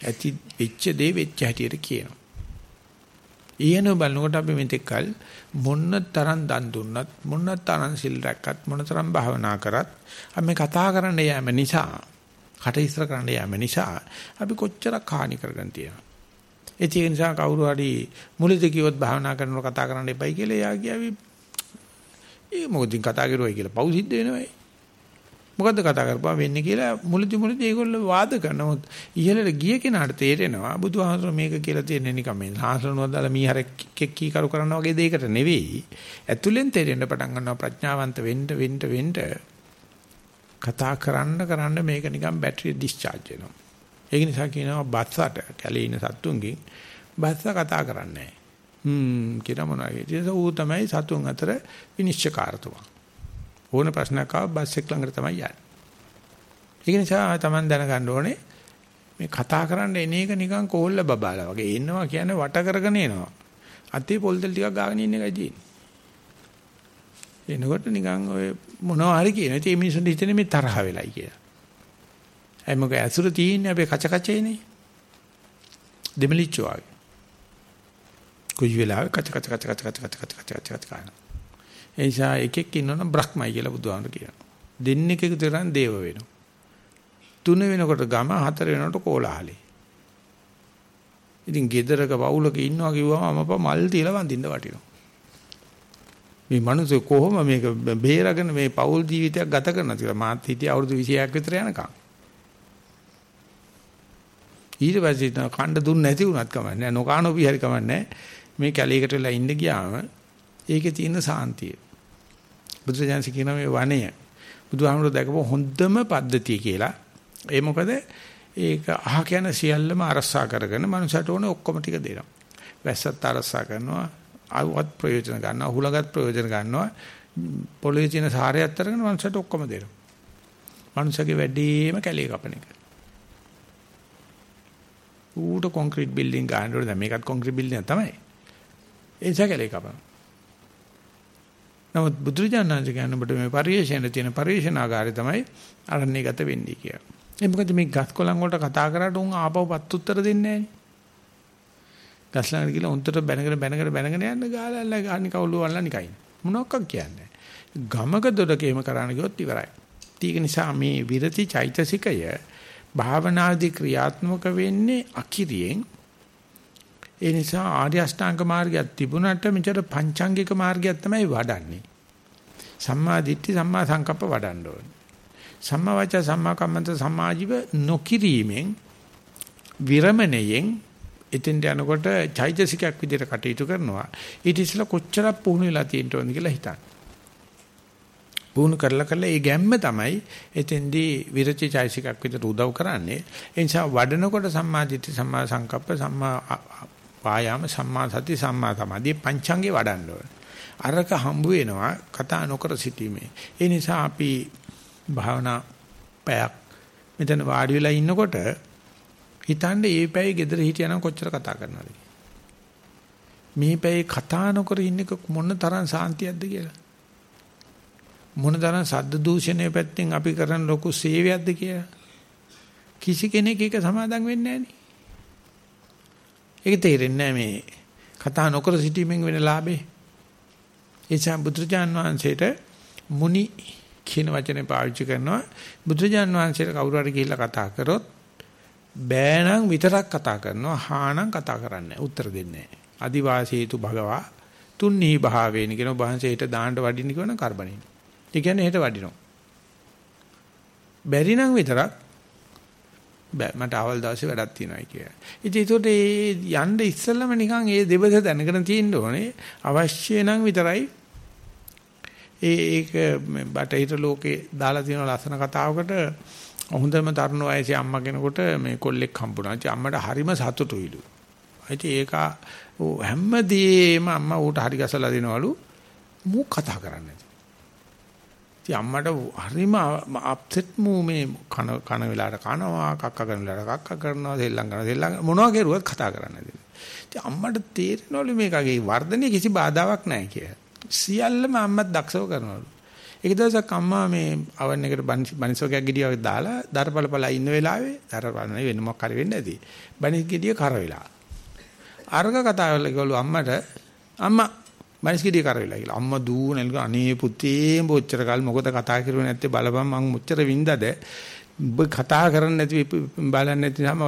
A: ඇති වෙච්ච දේ වෙච්ච හැටියට කියනවා. ඊයන බලනකොට අපි මෙතෙක්කල් මොන්න තරම් දන් දුන්නත් මොන්න තරම් සිල් රැක්කත් මොන තරම් භාවනා කරත් අපි කතා කරන්න යෑම නිසා කට ඉස්සර කරන්න යෑම නිසා අපි කොච්චරක් හානි කරගෙන තියෙනවා. ඒ නිසා කවුරු හරි මුලදී කිව්වොත් භාවනා කරනකොට කතා කරන්න එපයි කියලා එයා කියාවි. ඒ මොකදින් කතා කරුවයි කියලා පව් සිද්ධ වෙනවයි. මොකද්ද කතා කරපුවා වෙන්නේ කියලා මුලදී මුලදී ඒගොල්ලෝ වාද කරනවා. ඉහළට ගිය කෙනාට තේරෙනවා බුදුහාමර මේක කියලා තියෙන්නේ නිකම් මේ හාසලනුවක් දාලා මීහරෙක් කී කරු කරනවා වගේ දෙයකට නෙවෙයි. ඇතුලෙන් තේරෙන්න පටන් ගන්නවා ප්‍රඥාවන්ත වෙන්න වෙන්න වෙන්න කතා කරන්න කරන්න මේක නිකන් බැටරිය ඩිස්චාර්ජ් වෙනවා. ඒක නිසා කියනවා බස්සට කැලේ ඉන්න සත්තුන්ගෙන් බස්ස කතා කරන්නේ නැහැ. හ්ම් කියලා මොනවද? ඒක ඌ තමයි සතුන් අතර විනිශ්චයකාරතුමා. ඕන ප්‍රශ්නයක් ආව බස් එක ළඟට තමයි යන්නේ. ඒක නිසා Taman දැනගන්න ඕනේ මේ කතා කරන්න එන එක නිකන් කෝල්ල බබාලා වගේ එනවා කියන්නේ වට කරගෙන එනවා. අතේ පොල් තෙල් ටිකක් ගාගෙන ඉන්න එකයි තියෙන්නේ. එනකොට නිකන් ඔය මොනවා හරි කියන. ඉතින් මේ මිනිස්සුන්ට හිතෙන්නේ මේ තරහ වෙලයි කියලා. ඒ මොකද ඇසුර තියෙන්නේ අපේ කච කචේනේ. දෙමලිච්චෝ ආගේ. කුජ වෙලාවේ කච කච කච කච කච කච කච කච කච කච ඒ නිසා එකෙක් ඉන්නවනම් බ්‍රහ්මයි කියලා බුදුහාමුදුරු කියනවා. දෙන්නෙක් එකතු කරන් දේව වෙනවා. තුන වෙනකොට ගම හතර වෙනකොට කෝලාහලයි. ඉතින් ගෙදරක පවුලක ඉන්නවා කිව්වම අමපා මල් තියලා වඳින්න වටිනවා. මේ මිනිස්සු කොහොම මේක බේරගෙන මේ පෞල් ජීවිතයක් ගත කරනවද කියලා මාත් හිටිය අවුරුදු 26ක් විතර යනකම්. ඊට පස්සේ කණ්ඩ දුන්න නැති වුණත් කමන්නේ නොකානෝපි හරි කමන්නේ මේ කැලේකට වෙලා ඉන්න ගියාම ඒකේ තියෙන සාන්තිය. බුදුසජාන්සි කියන මේ වනය බුදුහාමුදුරුවෝ දැකපු හොඳම පද්ධතිය කියලා. ඒ මොකද ඒක අහ කියන සියල්ලම අරසා කරගෙන මනුෂයාට ඕනේ ඔක්කොම ටික දෙනවා. වැස්සත් අරසා කරනවා, ආවත් ප්‍රයෝජන ගන්නවා, හුලගත් ප්‍රයෝජන ගන්නවා. පොළොවේ තියෙන සාරයත් අරගෙන මනුෂයාට ඔක්කොම දෙනවා. මනුෂයාගේ වැඩිම කැලේ කපන එක. ඌට කොන්ක්‍රීට් බිල්ඩින් ගන්න ඕනේ දැන් මේකත් කොන්ක්‍රීට් බිල්ඩින් තමයි. ඒ සකලේ කපන. නමුත් බුදුරජාණන් කියන්නේ ඔබට මේ පරිේශණය තියෙන පරිේශනාගාරය තමයි අරණ්‍ය ගත වෙන්නේ කියලා. ඒ මොකද මේ ගස් කොළන් වලට කතා කරාට උන් ආපහුපත් උත්තර දෙන්නේ නැහැ. ගස්ලන් කියලා උන්ට බැනගෙන බැනගෙන බැනගෙන යන්න ගාලල්ලා ගානි කවුළු වල්ලා නිකයි. මොනක්ක් කියන්නේ. ගමක දොඩකේම කරන්න ගියොත් ඉවරයි. ඒක නිසා මේ විරති චෛතසිකය භාවනාදී ක්‍රියාත්මක වෙන්නේ අකිරියෙන් ඒ නිසා ආර්ය අෂ්ටාංග මාර්ගයක් තිබුණාට මෙතන පංචාංගික මාර්ගයක් තමයි වඩන්නේ. සම්මා දිට්ඨි සම්මා සංකප්ප වඩන්න ඕනේ. සම්මා වාචා සම්මා කම්මන්ත සම්මාජීව නොකිරීමෙන් විරමණයෙන් එතෙන්ට යනකොට චෛතසිකයක් විදිහට කටයුතු කරනවා. ඊට ඉස්සෙල්ලා කොච්චරක් පුහුණු වෙලා තියෙන්න ඕනද කියලා හිතන්න. පුහුණු කරලා කරලා ඒ ගැම්ම තමයි එතෙන්දී විරචි චෛතසිකයක් විදිහට උදව් කරන්නේ. ඒ නිසා වඩනකොට සම්මා දිට්ඨි සම්මා සංකප්ප සම්මා වායාම සම්මා සති සම්මා සමාධිය පංචංගේ වඩන්න ඕනේ. අරක හම්බ වෙනවා කතා නොකර සිටීමේ. ඒ නිසා අපි භාවනා පැයක් මෙතන වාඩි වෙලා ඉන්නකොට හිතන්නේ මේ පැයේ gedara හිටියනම් කොච්චර කතා කරනවද මේ පැයේ කතා නොකර ඉන්නක මොන තරම් සාන්තියක්ද කියලා. මොන තරම් සද්ද දූෂණය පැත්තෙන් අපි කරන ලොකු සේවයක්ද කියලා. කිසි කෙනෙක් ඒක සමාදම් වෙන්නේ නැහැ ඒක තේරෙන්නේ මේ කතා නොකර සිටීමෙන් වෙන ලාභේ. ඒ නිසා බුදුරජාන් වහන්සේට මුනි කියන වචනේ පාවිච්චි කරනවා. බුදුරජාන් වහන්සේට කවුරු හරි ගිහිල්ලා කතා කරොත් බෑනම් විතරක් කතා කරනවා හානම් කතා කරන්නේ උත්තර දෙන්නේ නැහැ. අදිවාසීතු භගවා තුන්නී භාවේන කියන වහන්සේ හිට දාන්න වඩින්න කියන කරබනින්. ඒ කියන්නේ හිට වඩිනවා. බැරි නම් විතරක් බෑ මට අවල් දවසේ වැඩක් තියෙනවායි කියලා. ඉතින් ඒකට ඒ යන්න ඉස්සෙල්ලම නිකන් ඒ දෙබස දැනගෙන තියෙන්න ඕනේ. අවශ්‍ය නම් විතරයි ඒ ඒක බටහිර ලෝකේ දාලා තියෙන ලස්සන කතාවකට හොඳම තරුණ වයසේ අම්මා කෙනෙකුට මේ කොල්ලෙක් හම්බුණා. ඉතින් අම්මට හරිම සතුටුයිලු. ඉතින් ඒක හැමදේම අම්මා ඌට හරි ගසලා දෙනවලු. මූ කතා කරන්නේ ඉතින් අම්මට හරිම අප්සෙට් මූ මේ කන කන වෙලාවට කනවා කක්ක කරන වෙලාවට කක්ක කරනවා සෙල්ලම් කරනවා සෙල්ලම් මොනවා කරුවත් කතා කරන්න දෙන්නේ. ඉතින් අම්මට තේරෙනවලු මේකගේ වර්ධනයේ කිසි බාධාවක් නැහැ කියලා. සියල්ලම අම්මත් දක්ෂව කරනවලු. එක දවසක් අම්මා මේ අවන් එකට බනිසෝකයක් ගෙඩියක් දාලා දරපලපලා ඉන්න වෙලාවේ දරපල නෙවෙයි වෙන මොකක් හරි වෙන්න ඇති. බනිස් ගෙඩිය කර වෙලා. අර්ග කතා කරලා කිව්වලු අම්මට අම්මා මනස්කිරිය කර වෙලා කියලා. අම්මා දූනල් අනේ පුතේ බොච්චර කල් මොකද කතා කරුවේ නැත්තේ බලපන් මං මුච්චර වින්දද ඔබ කතා කරන්නේ නැති බලන්නේ නැති නම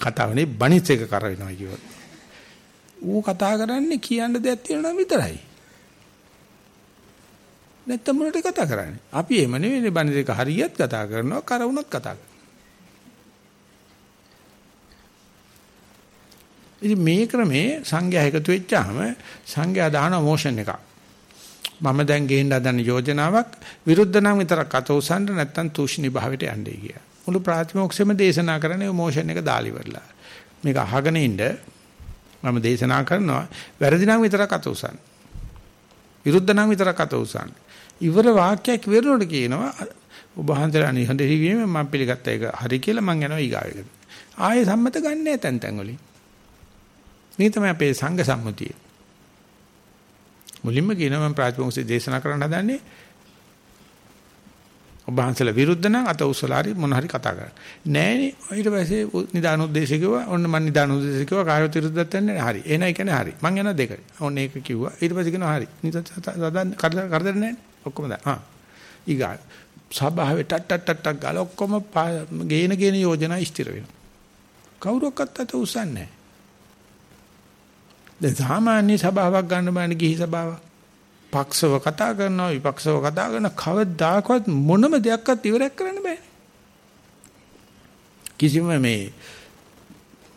A: කතාවනේ බණිත් එක කර වෙනවා කියවල. ඌ කතා කරන්නේ කියන්න දෙයක් තියෙනවා විතරයි. නැත්තම් මොනට කතා කරන්නේ? අපි එහෙම නෙවෙයි බණිත් එක හරියට කතා කරනවා කරුණත් කතා කරනවා. ඉතින් මේ ක්‍රමේ සංඝයා එකතු වෙච්චාම සංඝයා දාන මොෂන් එකක්. මම දැන් ගේන්න හදන යෝජනාවක් විරුද්ධ නම් විතරක් අත උසන්න නැත්තම් තූෂ්ණි භාවයට යන්නේ කියලා. මුළු ප්‍රාතිමෝක්ෂෙම දේශනා කරන්නේ මොෂන් එක දාලි වරලා. මේක අහගෙන ඉන්න මම දේශනා කරනවා වැරදි නම් විතරක් අත උසන්න. විරුද්ධ නම් විතරක් අත උසන්න. ඉවර වාක්‍යයක් ඉවරනකොට කියනවා ඔබ හන්දලා නිහඬ හිවීම මම පිළිගත්ත එක හරි කියලා මම යනවා ඊගාවෙකට. ආයේ සම්මත ගන්න නැහැ තැන් තැන් වලින්. මේ තමයි අපේ සංඝ සම්මුතිය. මුලින්ම කියනවා මම ප්‍රාතිමෝක්ෂ දේශනා කරන්න හදන්නේ ඔබ හන්සලා විරුද්ධ නම් අත උසලාරි මොන හරි කතා කරන්න. නෑනේ ඊට පස්සේ නිදාන උද්දේශය කිව්වා. ඔන්න මම නිදාන උද්දේශය කිව්වා කායවත් විරුද්ධත් නැහැ. හරි. එහෙනම් ඒ කියන්නේ හරි. මං යනවා දෙකට. ඔන්න ඒක කිව්වා. ඊට පස්සේ කියනවා හරි. නිදාන කරදර කරදර නැහැ. ඔක්කොම දා. හා. ඊගා සභාවේ ටට් ටට් ටට් ගාලා ඔක්කොම ගේන ගේන යෝජනා ස්ථිර වෙනවා. කවුරක්වත් අත උසන්නේ නැහැ. දැන් සාමාන්‍ය සභාවක් ගන්න බෑනේ ගිහි සභාවක්. පක්ෂව කතා කරනවා විපක්ෂව කතා කරන කවදාකවත් මොනම දෙයක්වත් ඉවරයක් කරන්න බෑ. කිසිම මේ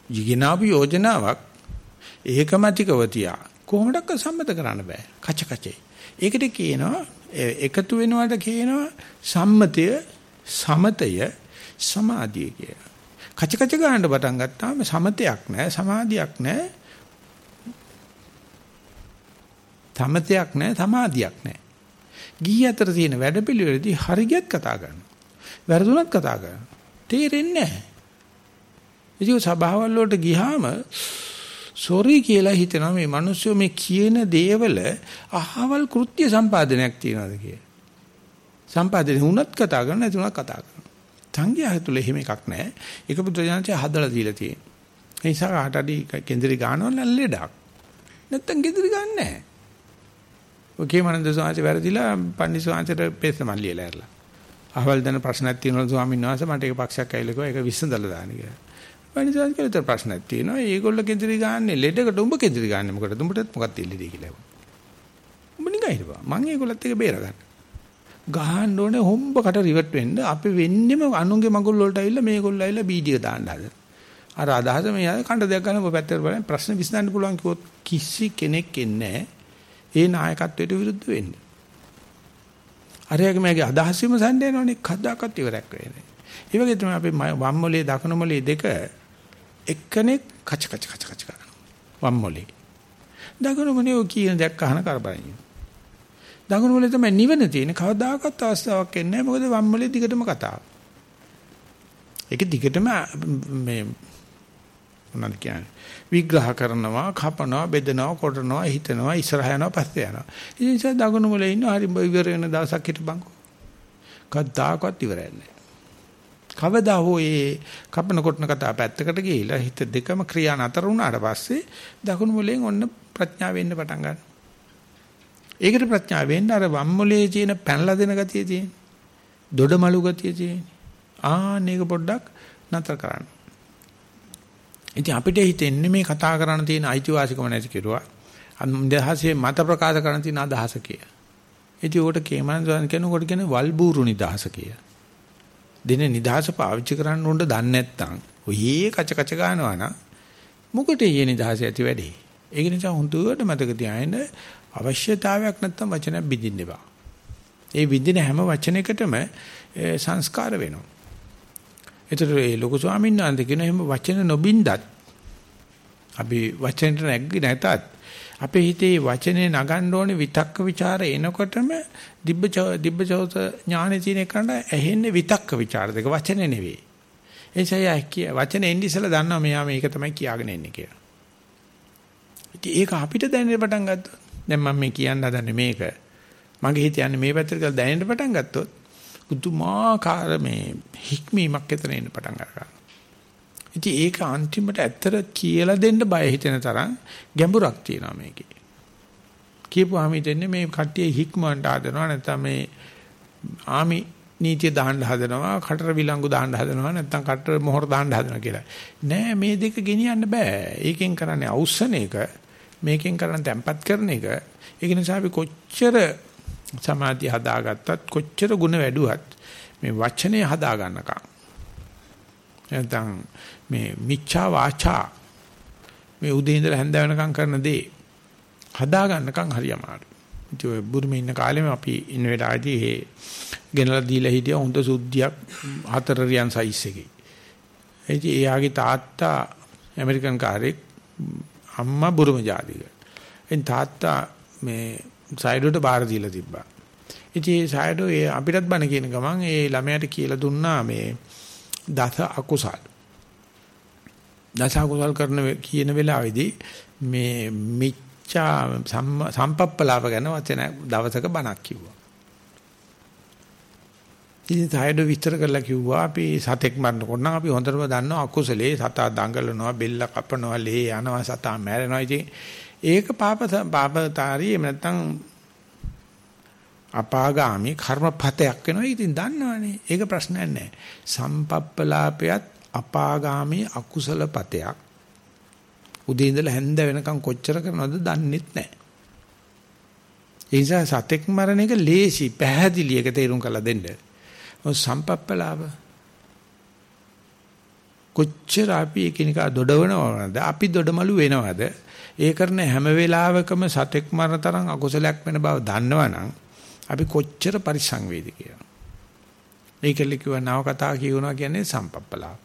A: ජීගිනාපු යෝජනාවක් ඒකමතිකව තියා කොහොමඩක්ක සම්මත කරන්න බෑ. කච කචේ. ඒකට කියනවා එකතු වෙනවට කියනවා සම්මතය සමතය සමාධිය කියලා. කච කච ගන්න පටන් ගත්තාම සමතයක් නැහැ සමාධියක් නැහැ තමතයක් නැහැ සමාධියක් නැහැ. ගිහි අතර තියෙන වැඩපිළිවෙලදී හරියට කතා කරනවා. වැරදුනත් කතා කරනවා. තේරෙන්නේ නැහැ. ඉතින් සභාවල් වලට ගියාම සෝරි කියලා හිතනවා මේ මිනිස්සු මේ කියන දේවල අහවල් කෘත්‍ය සම්පාදනයක් තියනවාද කියලා. සම්පාදනය වුණත් කතා කරන නැතුණත් කතා කරනවා. සංඝයා තුළ එහෙම එකක් නැහැ. ඒක බුදුජානකේ හදලා දීලා තියෙනවා. ඒ නිසා කාටදී කේන්ද්‍රී ගන්නවල ලෙඩක්. නැත්තම් කේන්ද්‍රී ගන්න නැහැ. ඔකේ මනන්ද සාංශ වැරදිලා පන්දි සාංශට පෙස්ස මල්ලියලා ඇරලා. අහවල් දන ප්‍රශ්නක් තියෙනවා ස්වාමීන් වහන්සේ මට ඒක පක්ෂයක් ඇවිල්ලා කිව්වා ඒක විසඳලා දාන්න කියලා. පන්දි සාංශ කියලා තර ප්‍රශ්නක් තියෙනවා. ඒගොල්ල කෙන්දිරි ගන්න ලෙඩකට උඹ කෙන්දිරි ගන්න මොකටද? උඹටත් මොකක්ද ඉල්ලදී කියලා. උඹ නිකන් හිටපන්. මං ඒගොල්ලත් එක බේරගන්න. ගහන්න ඕනේ හොම්බකට රිවර්ට් වෙන්න අපි වෙන්නෙම අනුන්ගේ මගුල් වලට ඇවිල්ලා මේගොල්ලෝ ඇවිල්ලා බීඩිය දාන්න හදන. අර අදහස මේ කණ්ඩ දෙයක් ගන්න ඔබ පැත්තට බලන්න ප්‍රශ්න විසඳන්න පුළුවන් කිව්වොත් කිසි කෙනෙක් එන්නේ නැහැ. ඒ නායකත්වයට විරුද්ධ වෙන්නේ. අරයාගේ මගේ අදහස් විමසන්න යනවනේ කද්දාකත් ඉවරක් වෙන්නේ. ඒ වගේ තමයි අපි වම් මොලේ දකුණු මොලේ දෙක එක්කෙනෙක් කච කච කච කච කරනවා. වම් මොලේ. දකුණු මොලේ ඔය කියන දෙයක් අහන කරබනින්. දකුණු මොලේ තමයි නිවන තියෙන කවදාකවත් අවස්ථාවක් එන්නේ නැහැ. මොකද වම් මොලේ දිගටම කතාව. ඒක දිගටම මේ මොනවද කියන්නේ. විග්‍රහ කරනවා කපනවා බෙදනවා කොටනවා හිතනවා ඉස්සරහ යනවා පස්සේ යනවා. ඉතින් ඒ නිසා දකුණු මුලේ ඉන්න හරි ඉවර වෙන දවසක් හිටපන්කෝ කද්දාකවත් ඉවරයි නැහැ. කවදා හෝ ඒ කපන කොටන කතා පැත්තකට ගිහිලා හිත දෙකම ක්‍රියා නතර වුණාට පස්සේ දකුණු මුලෙන් ඔන්න ප්‍රඥාව වෙන්න පටන් ගන්නවා. ඒකට ප්‍රඥාව වෙන්න අර වම් මුලේ තියෙන පැනලා දෙන ගතිය තියෙන දොඩමලු ගතිය තියෙන ආ මේක පොඩ්ඩක් නතර කරන්න. ඉතින් අපිට හිතෙන්නේ මේ කතා කරන්න තියෙන අයිතිවාසිකම නැති කෙරුවා. අන්දහසේ මත ප්‍රකාශ කරන්න තියෙන අදහස කිය. ඉතින් උකට කේමන කෙනෙකුට කියන්නේ වල්බూరు නිදහස කිය. දින නිදහස පාවිච්චි කරන්න උන්ට දන්නේ නැත්නම් ඔයේ කච කච ගන්නවා නම් මොකට ඊයේ නිදහස ඇති වැඩේ. ඒක නිසා හුදුවට මතක තියාගෙන අවශ්‍යතාවයක් නැත්නම් වචනයක් බින්දින්න එපා. ඒ විඳින හැම වචනයකටම සංස්කාර වෙනවා. එතකොට ඒ ලොකු ස්වාමීන් වහන්සේ කියන එහෙම වචන නොබින්දත් අපි වචනට නැග්ගේ නැතත් අපේ හිතේ වචනේ නගන්න ඕනේ විතක්ක ਵਿਚාර එනකොටම දිබ්බ දිබ්බ චෞත ඥානෙ තියෙන එකට ඇහෙන්නේ විතක්ක ਵਿਚාර දෙක වචනේ නෙවෙයි. එනිසා කිය වචනේ එන්නේ ඉස්සලා දන්නවා මෙයා මේක තමයි කියාගෙන ඉන්නේ කියලා. ඉතින් ඒක අපිට දැනෙන්න පටන් ගත්තොත් දැන් මම මේ කියන්න හදන්නේ මේක. මගේ හිත යන්නේ මේ පැත්තට කියලා දැනෙන්න පටන් ගත්තොත් පුදුමාකාර මේ හික්මීමක් එතන එන්න පටන් ගන්නවා. ඉතින් ඒක අන්තිමට ඇත්තට කියලා දෙන්න බය හිතෙන තරම් ගැඹුරක් තියෙනවා මේකේ. කියපුවාම හිතන්නේ මේ කට්ටිය හික්මවන්ට ආදනවා නැත්නම් මේ ආමි නීතිය දාන්න හදනවා, කටර විලංගු දාන්න හදනවා, නැත්නම් කටර මොහොර දාන්න හදනවා කියලා. නෑ මේ දෙක ගෙනියන්න බෑ. ඒකෙන් කරන්නේ අවුස්සන එක, මේකෙන් කරන්නේ තැම්පත් කරන එක. ඒක නිසා අපි කොච්චර සමාධිය හදාගත්තත්, කොච්චර ಗುಣ වැඩුවත් මේ වචනේ හදා ගන්නකම් නැත්නම් මේ මිච්ඡා වාචා මේ උදේ ඉඳලා හැන්ද වෙනකම් කරන දේ හදා ගන්නකම් හරි අමාරුයි. ඉතින් බුරුමේ ඉන්න කාලෙම අපි ඉන්න වෙලාවේදී ඒ ගෙනලා දීලා හිටියා හොඳ සුද්ධියක් හතර රියන් සයිස් එකේ. ඉතින් එයාගේ තාත්තා ඇමරිකන් කාරෙක් අම්මා බුරුම ජාතික. එන් තාත්තා මේ සයිඩෝට බාර දීලා තිබ්බා. ඉතින් ඒ සයිඩෝ ඒ අපිටත් බණ කියන ගමන් ඒ ළමයාට කියලා දුන්නා මේ දස අකුසල්. දස අකුසල් කරන කියන වෙලාවේදී මේ මිච්ඡා සම්පප්පලාප ගැන වචන දවසක බණක් කිව්වා. ඉතින් සායඩ විස්තර කරලා කිව්වා අපි සතෙක් මරනකොට නම් අපි හොඳටම දන්නවා අකුසලේ සතා දඟලනවා බෙල්ල කපනවා ලේ යනවා සතා මැරෙනවා ඉතින් ඒක පාප පාපතාරී එහෙම නැත්නම් අපාගාමී කර්මපතයක් වෙනවා. ඉතින් දන්නවනේ. ඒක ප්‍රශ්නයක් නැහැ සම්පප්පලාපයත් අපාගාමී අකුසල පතයක්. උදේ ඉඳලා හැන්ද වෙනකන් කොච්චර කරනවද දන්නෙත් නැහැ ඒ නිසා සතෙක් මරණ එක ලේසි පැහැදිලි එක තේරුම් කරලා දෙන්න. සම්පප්පලාව කොච්චර අපි එකිනෙකා දොඩවනවද අපි දොඩමලු වෙනවද? ඒ කරන හැම වෙලාවකම සතෙක් මරන තරම් අකුසලයක් වෙන බව දන්නවනම් අපි කොච්චර පරිසං වේද කියලා. ඒකෙල්ල කිව්ව නව කතා කියනවා කියන්නේ සම්පප්පලාව.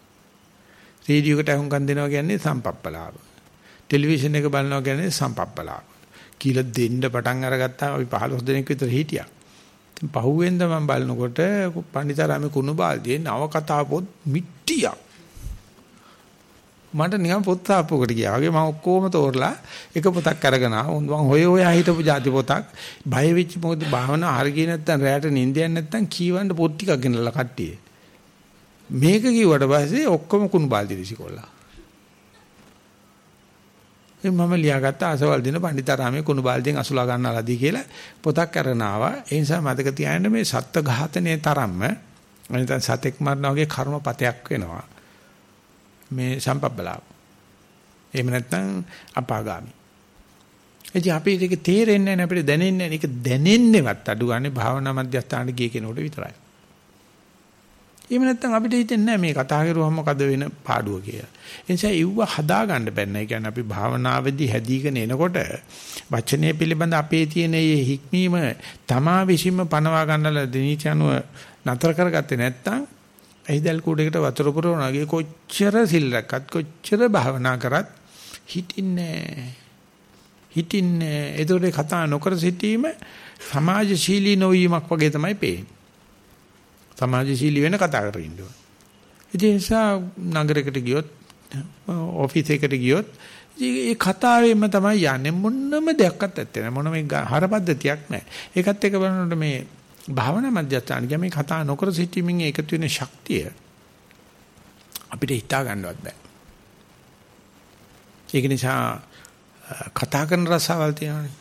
A: රේඩියෝ එකට අහුම්කම් දෙනවා කියන්නේ සම්පප්පලාව. ටෙලිවිෂන් එක බලනවා කියන්නේ සම්පප්පලාව. කියලා දෙන්න පටන් අරගත්තාම අපි 15 දෙනෙක් විතර හිටියා. ඉතින් පහුවෙන්ද මම බලනකොට පණිතරාමේ කුණු බාල්දියේ නව කතා පොත් මිට්ටියක්. මට නිකන් පොත් තාප්පුවකට ගියා. වගේ මම ඔක්කොම තෝරලා එක පොතක් අරගෙන ආවොත් මම හොය හොයා හිටපු ಜಾති පොතක්. බය වෙච්ච මොකද භාවනා හරිය නැත්තම් රැයට නිින්දයක් නැත්තම් කීවන්න පොත් ටිකක් ගෙනල්ලා කට්ටිය. මේක කිව්වට පස්සේ ඔක්කොම කුණු බාල්දි විසිකොල්ලා. එම් මම ලියාගත්ත අසවල් දින පණ්ඩිතාරාමේ කුණු බාල්දියෙන් අසුලා ගන්නලාදී කියලා පොතක් අරගෙන ආවා. ඒ නිසා මතක තියාගන්න මේ සත්ත්ව ඝාතනයේ තරම්ම නැත්නම් සතෙක් මරන වගේ කර්මපතයක් වෙනවා. මේ සම්පබ්බලාව. එහෙම නැත්නම් අපාගාමි. එදී අපි ඒක තේරෙන්නේ නැහැ අපිට දැනෙන්නේ නැහැ. ඒක දැනෙන්නේවත් අඩු ගන්න භාවනා මධ්‍යස්ථානට ගිය කෙනෙකුට විතරයි. එහෙම නැත්නම් අපිට හිතෙන්නේ නැහැ මේ කතා කරුවම මොකද වෙන පාඩුව කියලා. ඒ නිසා ඉව්ව හදා ගන්න බැන්න. ඒ කියන්නේ අපි භාවනාවේදී හැදීගෙන එනකොට වචනය පිළිබඳ අපේ තියෙන මේ හික්මීම තමා විසින්ම පනවා ගන්නලා දිනීච අනුව නතර කරගත්තේ නැත්නම් ඇහිදල් කුඩේකට වතුර පුරවනවාගේ කොච්චර සිල් රැක්කත් කොච්චර භාවනා කරත් හිටින්නේ හිටින්නේ ඒතකොට කතා නොකර සිටීම සමාජශීලී නොවීමක් වගේ තමයි පේන්නේ. සමාජශීලී වෙන කතා කරගෙන ඉන්නවා. ඒ නිසා නගරයකට ගියොත් ඔෆිස් එකකට ගියොත් ඒ කතාවෙම තමයි යන්නේ මොනම දෙයක්වත් නැත්තේ මොනම හරපද්ධතියක් නැහැ. ඒකත් එක බලනකොට මේ භාවනා මධ්‍යස්ථාන කියන්නේ කතා නොකර සිටීමෙන් එකතු වෙන ශක්තිය අපිට හිතා ගන්නවත් බෑ. ඒක නිසා කතා කරන රසාවල් තියෙනවානේ.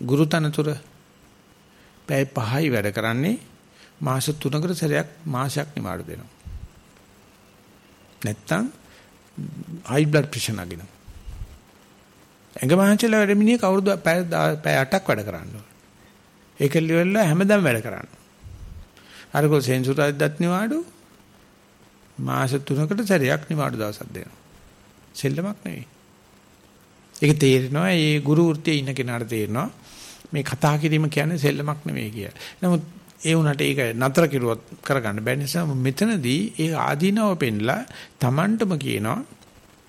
A: ගුරුතනතුර පැය 5යි වැඩ කරන්නේ මාස 3කට සැරයක් මාසයක් නිමාඩු දෙනවා. නැත්තම් හයි බ්ලඩ් ප්‍රෙෂර් නගිනවා. ඇඟ මහන්සියලා වැඩ මිනිහ කවුරුද පැය 8ක් වැඩ කරන්නේ. ඒක ලියවලා හැමදාම වැඩ කරන්න. අරකෝ සෙන්සුරාද්දත් නිවාඩු මාස 3කට සැරයක් නිවාඩු දවසක් දෙනවා. සෙල්ලමක් නෙවෙයි. ඒක තේරෙනවා මේ ගුරු වෘත්තියේ ඉන්න කෙනාට තේරෙනවා මේ කතා කිරීම කියන්නේ සෙල්ලමක් නෙවෙයි කියලා. නමුත් ඒ වුණාට ඒක නතර කිරුවොත් කරගන්න බැරි නිසා මෙතනදී ඒ ආදීනව පෙන්ලා Tamanටම කියනවා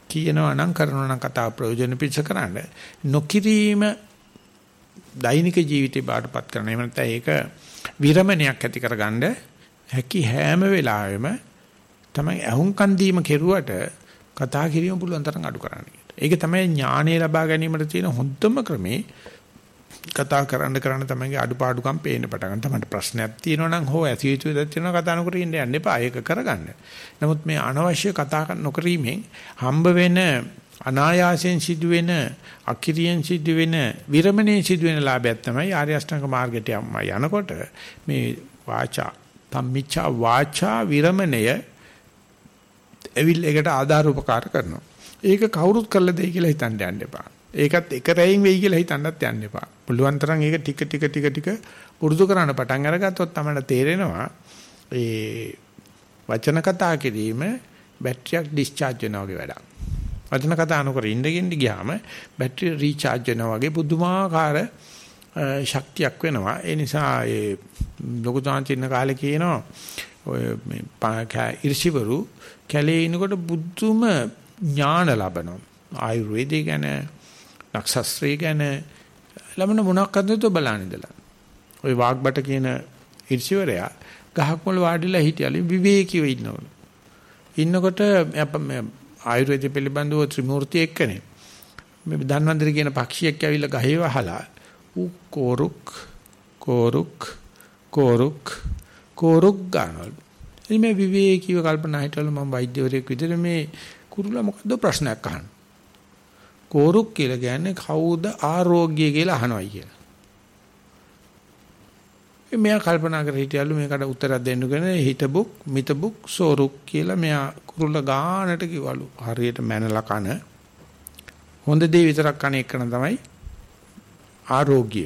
A: කියනවා නම් කරනවා නම් කතා ප්‍රයෝජන පිච්ච කරන්න නොකිරීම දෛනික ජීවිතේ බාටපත් කරන. එහෙම නැත්නම් ඒක විරමණයක් ඇති කරගන්න හැකි හැම වෙලාවෙම තමයි අහුම්කන් දීම කෙරුවට කතා කිරීම පුළුවන් තරම් අඩු කරන්න. ඒක තමයි ඥානය ලබා ගැනීමට තියෙන හොඳම ක්‍රමේ. කතා කරන්න කරන්න තමයි අඩුපාඩුකම් පේන්න පටන් ගන්න. තමයි ප්‍රශ්නයක් තියෙනවා නම් හෝ ඇති යුතු දෙයක් තියෙනවා කතා නොකර ඉන්න යන්න එපා. ඒක කරගන්න. නමුත් මේ අනවශ්‍ය කතා නොකිරීමෙන් හම්බ වෙන අනායාසයෙන් සිදුවෙන අකිරියෙන් සිදුවෙන විරමණයෙන් සිදුවෙන ලාභයක් තමයි ආර්ය අෂ්ටාංග මාර්ගයට යනකොට මේ වාචා තම්මිච්ඡා වාචා විරමණය එවිල් එකට ආධාර උපකාර කරනවා. ඒක කවුරුත් කළ දෙයි කියලා හිතන්න යන්න එපා. ඒකත් එක රැයින් වෙයි කියලා හිතන්නත් යන්න එපා. පුළුවන් තරම් ඒක ටික ටික ටික ටික පුරුදු කරන්න පටන් අරගත්තොත් තමයි තේරෙනවා ඒ වචන කතා කිරීම බැටරියක් ඩිස්චාර්ජ් වෙනවා වගේ වැඩක්. වචන කතා නොකර ඉඳගෙන ගියාම බැටරිය රීචාර්ජ් වෙනවා වගේ පුදුමාකාර ශක්තියක් වෙනවා. ඒ නිසා ඒ ලොකු තාන්තින කාලේ කියනවා ඔය මේ ඉර්ෂිවරු කැලේ ඉනකොට බුදුම ඥාන ලබනවා. ආයුර්වේදය ගැන, නක්ෂත්‍රය ගැන ළමන මොනක් අදද බලන්න ඉඳලා. ওই වාග්බට කියන ඉර්ෂිවරයා ගහක් මුල වාඩිලා හිටියලු විවේකීව ඉන්නවලු. ඉන්නකොට ආයුර්වේද පිළිබඳව ත්‍රිමූර්ති එක්කනේ. මේ ධන්වන්තර කියන පක්ෂියෙක් ඇවිල්ලා ගහේ වහලා ඌ කෝරුක් කෝරුක් කෝරුක් කෝරුක් ගන්නවලු. ඉතින් මේ විවේකීව කල්පනා හිටවල මම වෛද්‍යවරයෙක් විදිහට මේ කුරුල්ලා මොකද්ද ප්‍රශ්නයක් අහන්නේ. කෝරුක් කියලා කියන්නේ කවුද ආරෝග්‍ය කියලා අහනවයි කියලා. මෙයා කල්පනා කර හිටියලු මේකට උත්තරයක් දෙන්න කියන හිතබුක් මිතබුක් සෝරුක් කියලා මෙයා කුරුල්ල ගානට කිව්වලු. හරියට මැනලා කන හොඳ දේ විතරක් කන එක තමයි ආරෝග්‍ය.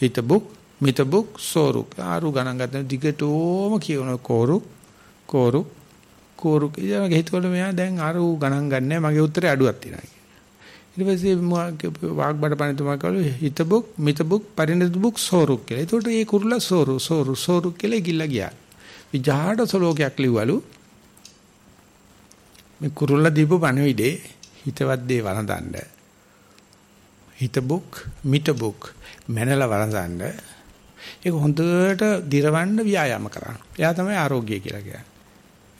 A: හිතබුක් මිතබුක් සෝරුක් ආරු ගණන් ගන්න දිගටම කියන කෝරුක් කෝරුක් කෝරුක් ඉතින් හිතවල මෙයා දැන් ආරු ගණන් ගන්නෑ මගේ උත්තරේ අඩුවක් තියෙනවා. ඊට පස්සේ වාග්බඩ පණිතුමා කළු හිතබුක් මිතබුක් පරිණතබුක් සෝරුක් කියලා. ඒකට ඒ කුරුල්ලා සෝරු සෝරු සෝරු කියලා ගිල්ලා ගියා. විජාඩ සලෝකයක් ලිව්වලු. මේ කුරුල්ලා දීපු පණවිඩේ හිතවත් දේ වළඳන්න. හිතබුක් මිතබුක් මනල වළඳන්න. ඒක හොඳට දිරවන්න ව්‍යායාම කරන්න. එයා තමයි ආරෝග්‍ය කියලා කියන්නේ.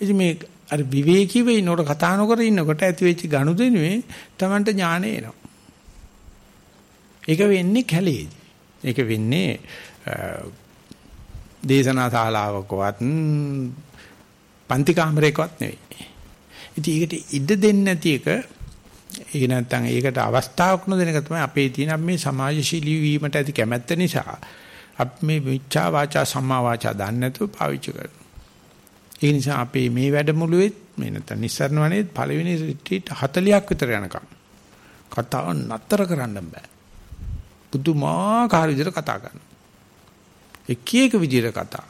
A: ඉතින් මේ අර විවේකීව ඉන්නකොට කතා නොකර ඉන්නකොට ඇති වෙච්ච ගනුදෙනුවේ Tamanට ඥානෙ එනවා. ඒක වෙන්නේ කැලේදී. ඒක වෙන්නේ දේශනා ශාලාවකවත් පන්ති කාමරයකවත් නෙවෙයි. ඉතින් ඒකට ඉඩ දෙන්නේ නැති එක ඒක නැත්තම් ඒකට අවස්ථාවක් නොදෙන එක තමයි අපේ තියෙන මේ සමාජශීලී වීමට ඇති කැමැත්ත නිසා අපි මේ මිච්ඡා වාචා සම්මා වාචා දන්නේ නැතුව පාවිච්චි කරනවා. ඒ නිසා අපේ මේ වැඩමුළුවේ මේ නැත්නම් නිස්සරණ වනේ පළවෙනි රිට්‍රීට් 40ක් විතර යනකම් කතාව නතර කරන්න බෑ. පුදුමාකාර විදිහට කතා කරනවා. එක එක විදිහට කතා.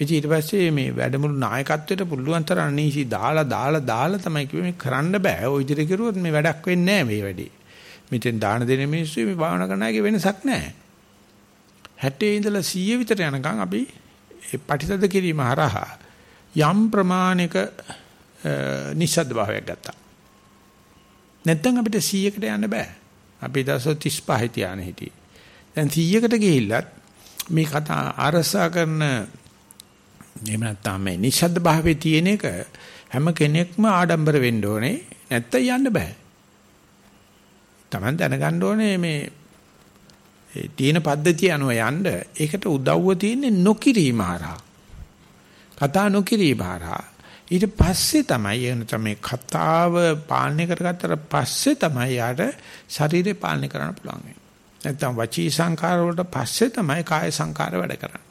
A: ඉතින් ඊට පස්සේ මේ වැඩමුළු නායකත්වයට පුළුවන් තරම් අනීසි දාලා දාලා දාලා තමයි කිව්වේ මේ කරන්න බෑ. ওই විදිහට කරුවොත් මේ වැඩක් වෙන්නේ නෑ මේ වැඩේ. මෙතෙන් දාන දෙන මිනිස්සු මේ භාවනා කරන අයගේ වෙනසක් නෑ. 60 ඉඳලා 100 විතර යනකම් අපි ඒ පටිසද කිරීම හරහා යම් ප්‍රමාණික නිස්සද්ද භාවයක් ගත්තා. නැත්නම් අපිට 100කට යන්න බෑ. අපි දවස් 35 තියාන හිටියේ. දැන් 100කට ගිහිල්ලත් මේ කතා අරසා කරන එහෙම නැත්නම් මේ නිස්සද්ද භාවයේ තියෙන එක හැම කෙනෙක්ම ආඩම්බර වෙන්න ඕනේ. නැත්නම් යන්න බෑ. Taman දැනගන්න ඕනේ මේ තියෙන පද්ධතිය අනුව යන්න ඒකට උදව්ව තියෙන්නේ නොකිරීම හරහා. කතා නොකිරීම හරහා ඊට පස්සේ තමයි එන තමයි කතාව පාලනය කරගත්තට පස්සේ තමයි යාට ශරීරය පාලනය කරන්න පුළුවන් වෙන්නේ. නැත්තම් වචී සංකාර වලට පස්සේ තමයි කාය සංකාර වැඩ කරන්නේ.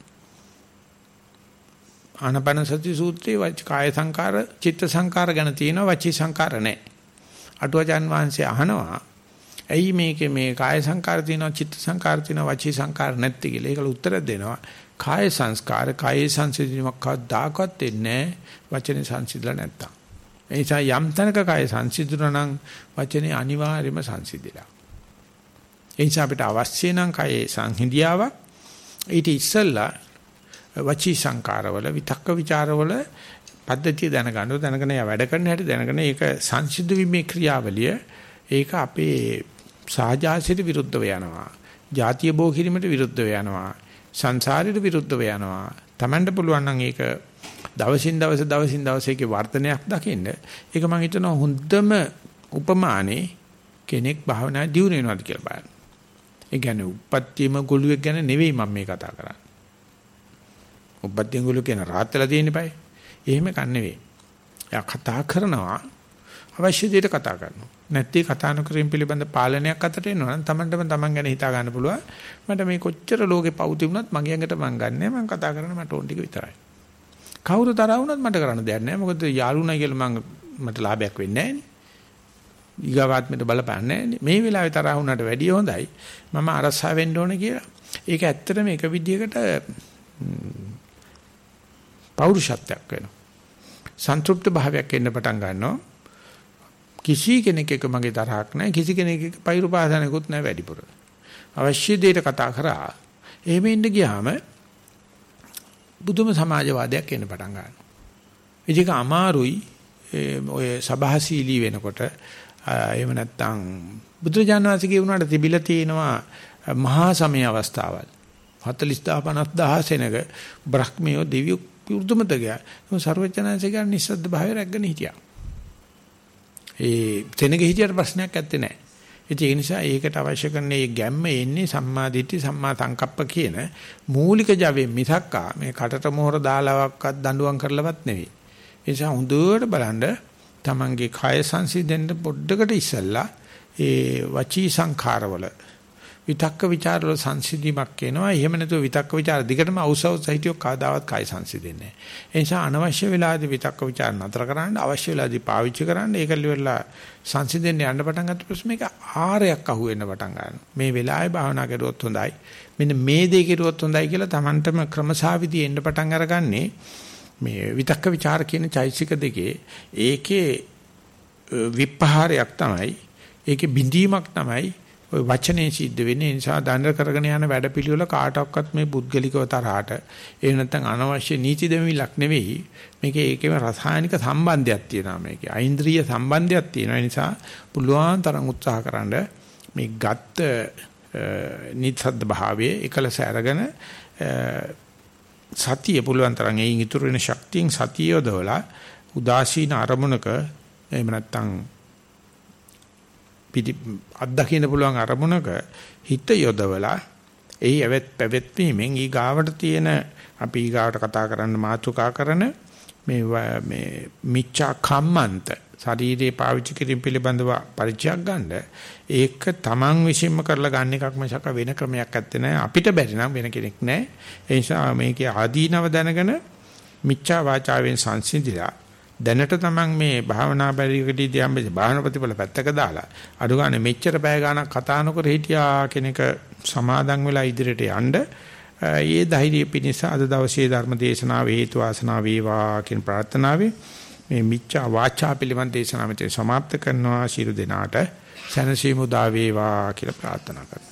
A: ආනපන සති සූත්‍රයේ වච කාය සංකාර, චිත්ත සංකාර ගැන තියෙනවා වචී සංකාර නැහැ. අටුවචන් වහන්සේ අහනවා ඇයි මේකේ මේ කාය සංකාර තියෙනවා, චිත්ත සංකාර තියෙනවා, වචී සංකාර නැත්තේ කියලා. ඒකල උත්තර දෙනවා. කාය සංස්කාර කායේ සංසිඳීමක් කවදාකවත් වෙන්නේ නැහැ වචනේ සංසිඳලා නැත්තම්. ඒ නිසා යම් තැනක කාය සංසිඳුණා නම් වචනේ අනිවාර්යයෙන්ම සංසිඳිලා. ඒ නිසා අපිට අවශ්‍ය නම් කායේ සංහිඳියාවක් ඊට ඉස්සෙල්ලා වචී සංකාරවල විතක්ක ਵਿਚාරවල පද්ධතිය දැනගන්න දැනගෙන යා වැඩ කරන හැටි දැනගෙන ඒක සංසිද්ධ වීමේ ක්‍රියාවලිය ඒක අපේ සාජාසිත විරුද්ධව යනවා. ජාතිය බෝ කිරීමට විරුද්ධව යනවා. සංසාරයට විරුද්ධව යනවා. Tamanට පුළුවන් නම් ඒක දවසින් දවස දවසින් දවස ඒකේ වර්ධනයක් දකින්න. ඒක මම හිතනවා හොඳම උපමානේ කෙනෙක් භාවනා දියුණු වෙනවාද කියලා බලන්න. ඒ කියන්නේ උපත්තියම ගොළුෙක් ගැන නෙවෙයි මම මේ කතා කරන්නේ. උපත්තියම ගොළු කියන රාත්‍තලා තියෙන බයි. එහෙම කන් නෙවෙයි. එයා කතා කරනවා අවශ්‍ය දෙයට කතා කරනවා. නැත්නම් කතා නොකිරීම පිළිබඳ පාලනයක් අතට එනවා නම් Tamanටම Taman ගැන හිතා ගන්න පුළුවන්. මට මේ කොච්චර ලෝකේ පව් තිබුණත් මගේ ඇඟට මං ගන්නෑ මං කතා කරන මට ඕන ටික විතරයි. කවුරු තරහ වුණත් මට කරන්න දෙයක් නැහැ. මොකද යාළුණා කියලා මම මට ලාභයක් වෙන්නේ නැහැ ඊගාවාත්මයට බලපන්නේ නැහැ. මේ වෙලාවේ තරහ වුණාට වැඩිය හොඳයි. මම අරසා වෙන්න ඕනේ කියලා. ඒක ඇත්තටම එක විදියකට පෞරුෂත්වයක් වෙනවා. සන්තුෂ්ත භාවයක් එන්න පටන් ගන්නවා. කිසි කෙනෙක් එක මගේ තරහක් නැහැ. කිසි කෙනෙක් එක පෛරු පාසනකුත් නැහැ වැඩිපුර. අවශ්‍ය දෙයට කතා කරා. එහෙම ඉන්න ගියාම බුදුම සමාජවාදයක් එන්න පටන් ගන්නවා. ඒක අමාරුයි ඔය සභාශීලී වෙනකොට එහෙම නැත්නම් බුදුරජාණන් වහන්සේ කියුණාට තිබිලා තියෙනවා මහා සමය අවස්ථාවල් 40000 50000 සෙනග බ්‍රහ්මියෝ දෙවියෝ උර්දුමත ගියා. ඒ සර්වඥාන්සේ ගන්න නිස්සද්ද භාවය රැගෙන හිටියා. ඒ තැනක හිටියට ප්‍රශ්නයක් ඇත්තේ නැහැ. ඒ නිසා ඒකට අවශ්‍ය කරන මේ ගැම්ම එන්නේ සම්මා දිට්ඨි සම්මා සංකප්ප කියන මූලික ජවෙන් මිසක්කා මේ කටට මොහොර දාලාවක්වත් දඬුවම් කරලවත් නෙවෙයි. ඒ නිසා හොඳට බලන්න තමන්ගේ කය සංසිඳෙන්න පොඩ්ඩකට ඉස්සල්ලා ඒ වචී සංඛාරවල විතක්ක ਵਿਚාර වල සංසිඳීමක් එනවා. එහෙම නැතුව විතක්ක ਵਿਚාර දිගටම අවශ්‍යව හිටියෝ කාදාවත් කාය සංසිඳෙන්නේ නැහැ. ඒ නිසා අනවශ්‍ය වෙලාදී විතක්ක ਵਿਚාර නතර කරන්න අවශ්‍ය වෙලාදී පාවිච්චි කරන්න ඒක ඉවරලා සංසිඳෙන්න යන්න පටන් ගත්ත පස්සේ මේක ආරයක් අහු වෙන්න පටන් ගන්නවා. මේ වෙලාවේ භාවනා කරුවොත් හොඳයි. මෙන්න මේ දේ කරුවොත් හොඳයි කියලා Tamanටම ක්‍රමසාවිදී එන්න පටන් අරගන්නේ මේ විතක්ක ਵਿਚාර කියන චෛසික දෙකේ ඒකේ විපහාරයක් තමයි ඒකේ බිඳීමක් තමයි ওই වචනේ සිද්ධ වෙන්නේ. නිසා දඬ කරගෙන යන වැඩපිළිවෙල කාටවත් මේ පුද්ගලිකව තරහට ඒ නැත්නම් අනවශ්‍ය නීති දෙමිලක් නෙවෙයි. මේකේ ඒකේම රසායනික සම්බන්ධයක් තියෙනවා මේකේ. අයින්ද්‍රිය සම්බන්ධයක් තියෙනවා. නිසා පුළුවන් තරම් උත්සාහකරනද මේ ගත්ත නිත්සද්ද භාවයේ එකලස අරගෙන සතිය පුළුවන් තරම් එයින් ඉතුරු වෙන ශක්තියෙන් සතිය යොදවලා උදාසීන අරමුණක එහෙම නැත්නම් පිටි අත්දකින්න පුළුවන් අරමුණක හිත යොදවලා එහි ඇවත් පැවැත්වීමෙන් ඊ ගාවට තියෙන අපි ඊ ගාවට කතා කරන්න මාතෘකා කරන මේ මේ මිච්ඡා කම්මන්ත ශරීරේ පාවිච්චි කිරීම පිළිබඳව පරිචයක් ගන්න ඒක තමන් විසින්ම කරලා ගන්න එකක් මිසක වෙන ක්‍රමයක් නැත්තේ නෑ අපිට බැරි නම් වෙන කෙනෙක් නෑ ඒ නිසා මේකේ ආදීනව දැනගෙන මිච්ඡා වාචාවෙන් සංසිඳිලා දැනට තමන් මේ භාවනා පරිකටදී යම්බේ භාවනා ප්‍රතිඵල පැත්තක දාලා අඩු ගන්න මෙච්චර පැය ගාණක් කතා නොකර හිටියා කෙනෙක් සමාදන් වෙලා ඉදිරියට යන්න ඒ ධෛර්යය පිණිස අද දවසේ ධර්ම දේශනාව හේතු වාසනා වේවා කියන ප්‍රාර්ථනාවෙන් මේ මිච්ඡා වාචා පිළිබඳ දේශනාව මෙතන સમાપ્ત කරනවා ශිරු දෙනාට සනසීමු දා වේවා කියලා ප්‍රාර්ථනා කරනවා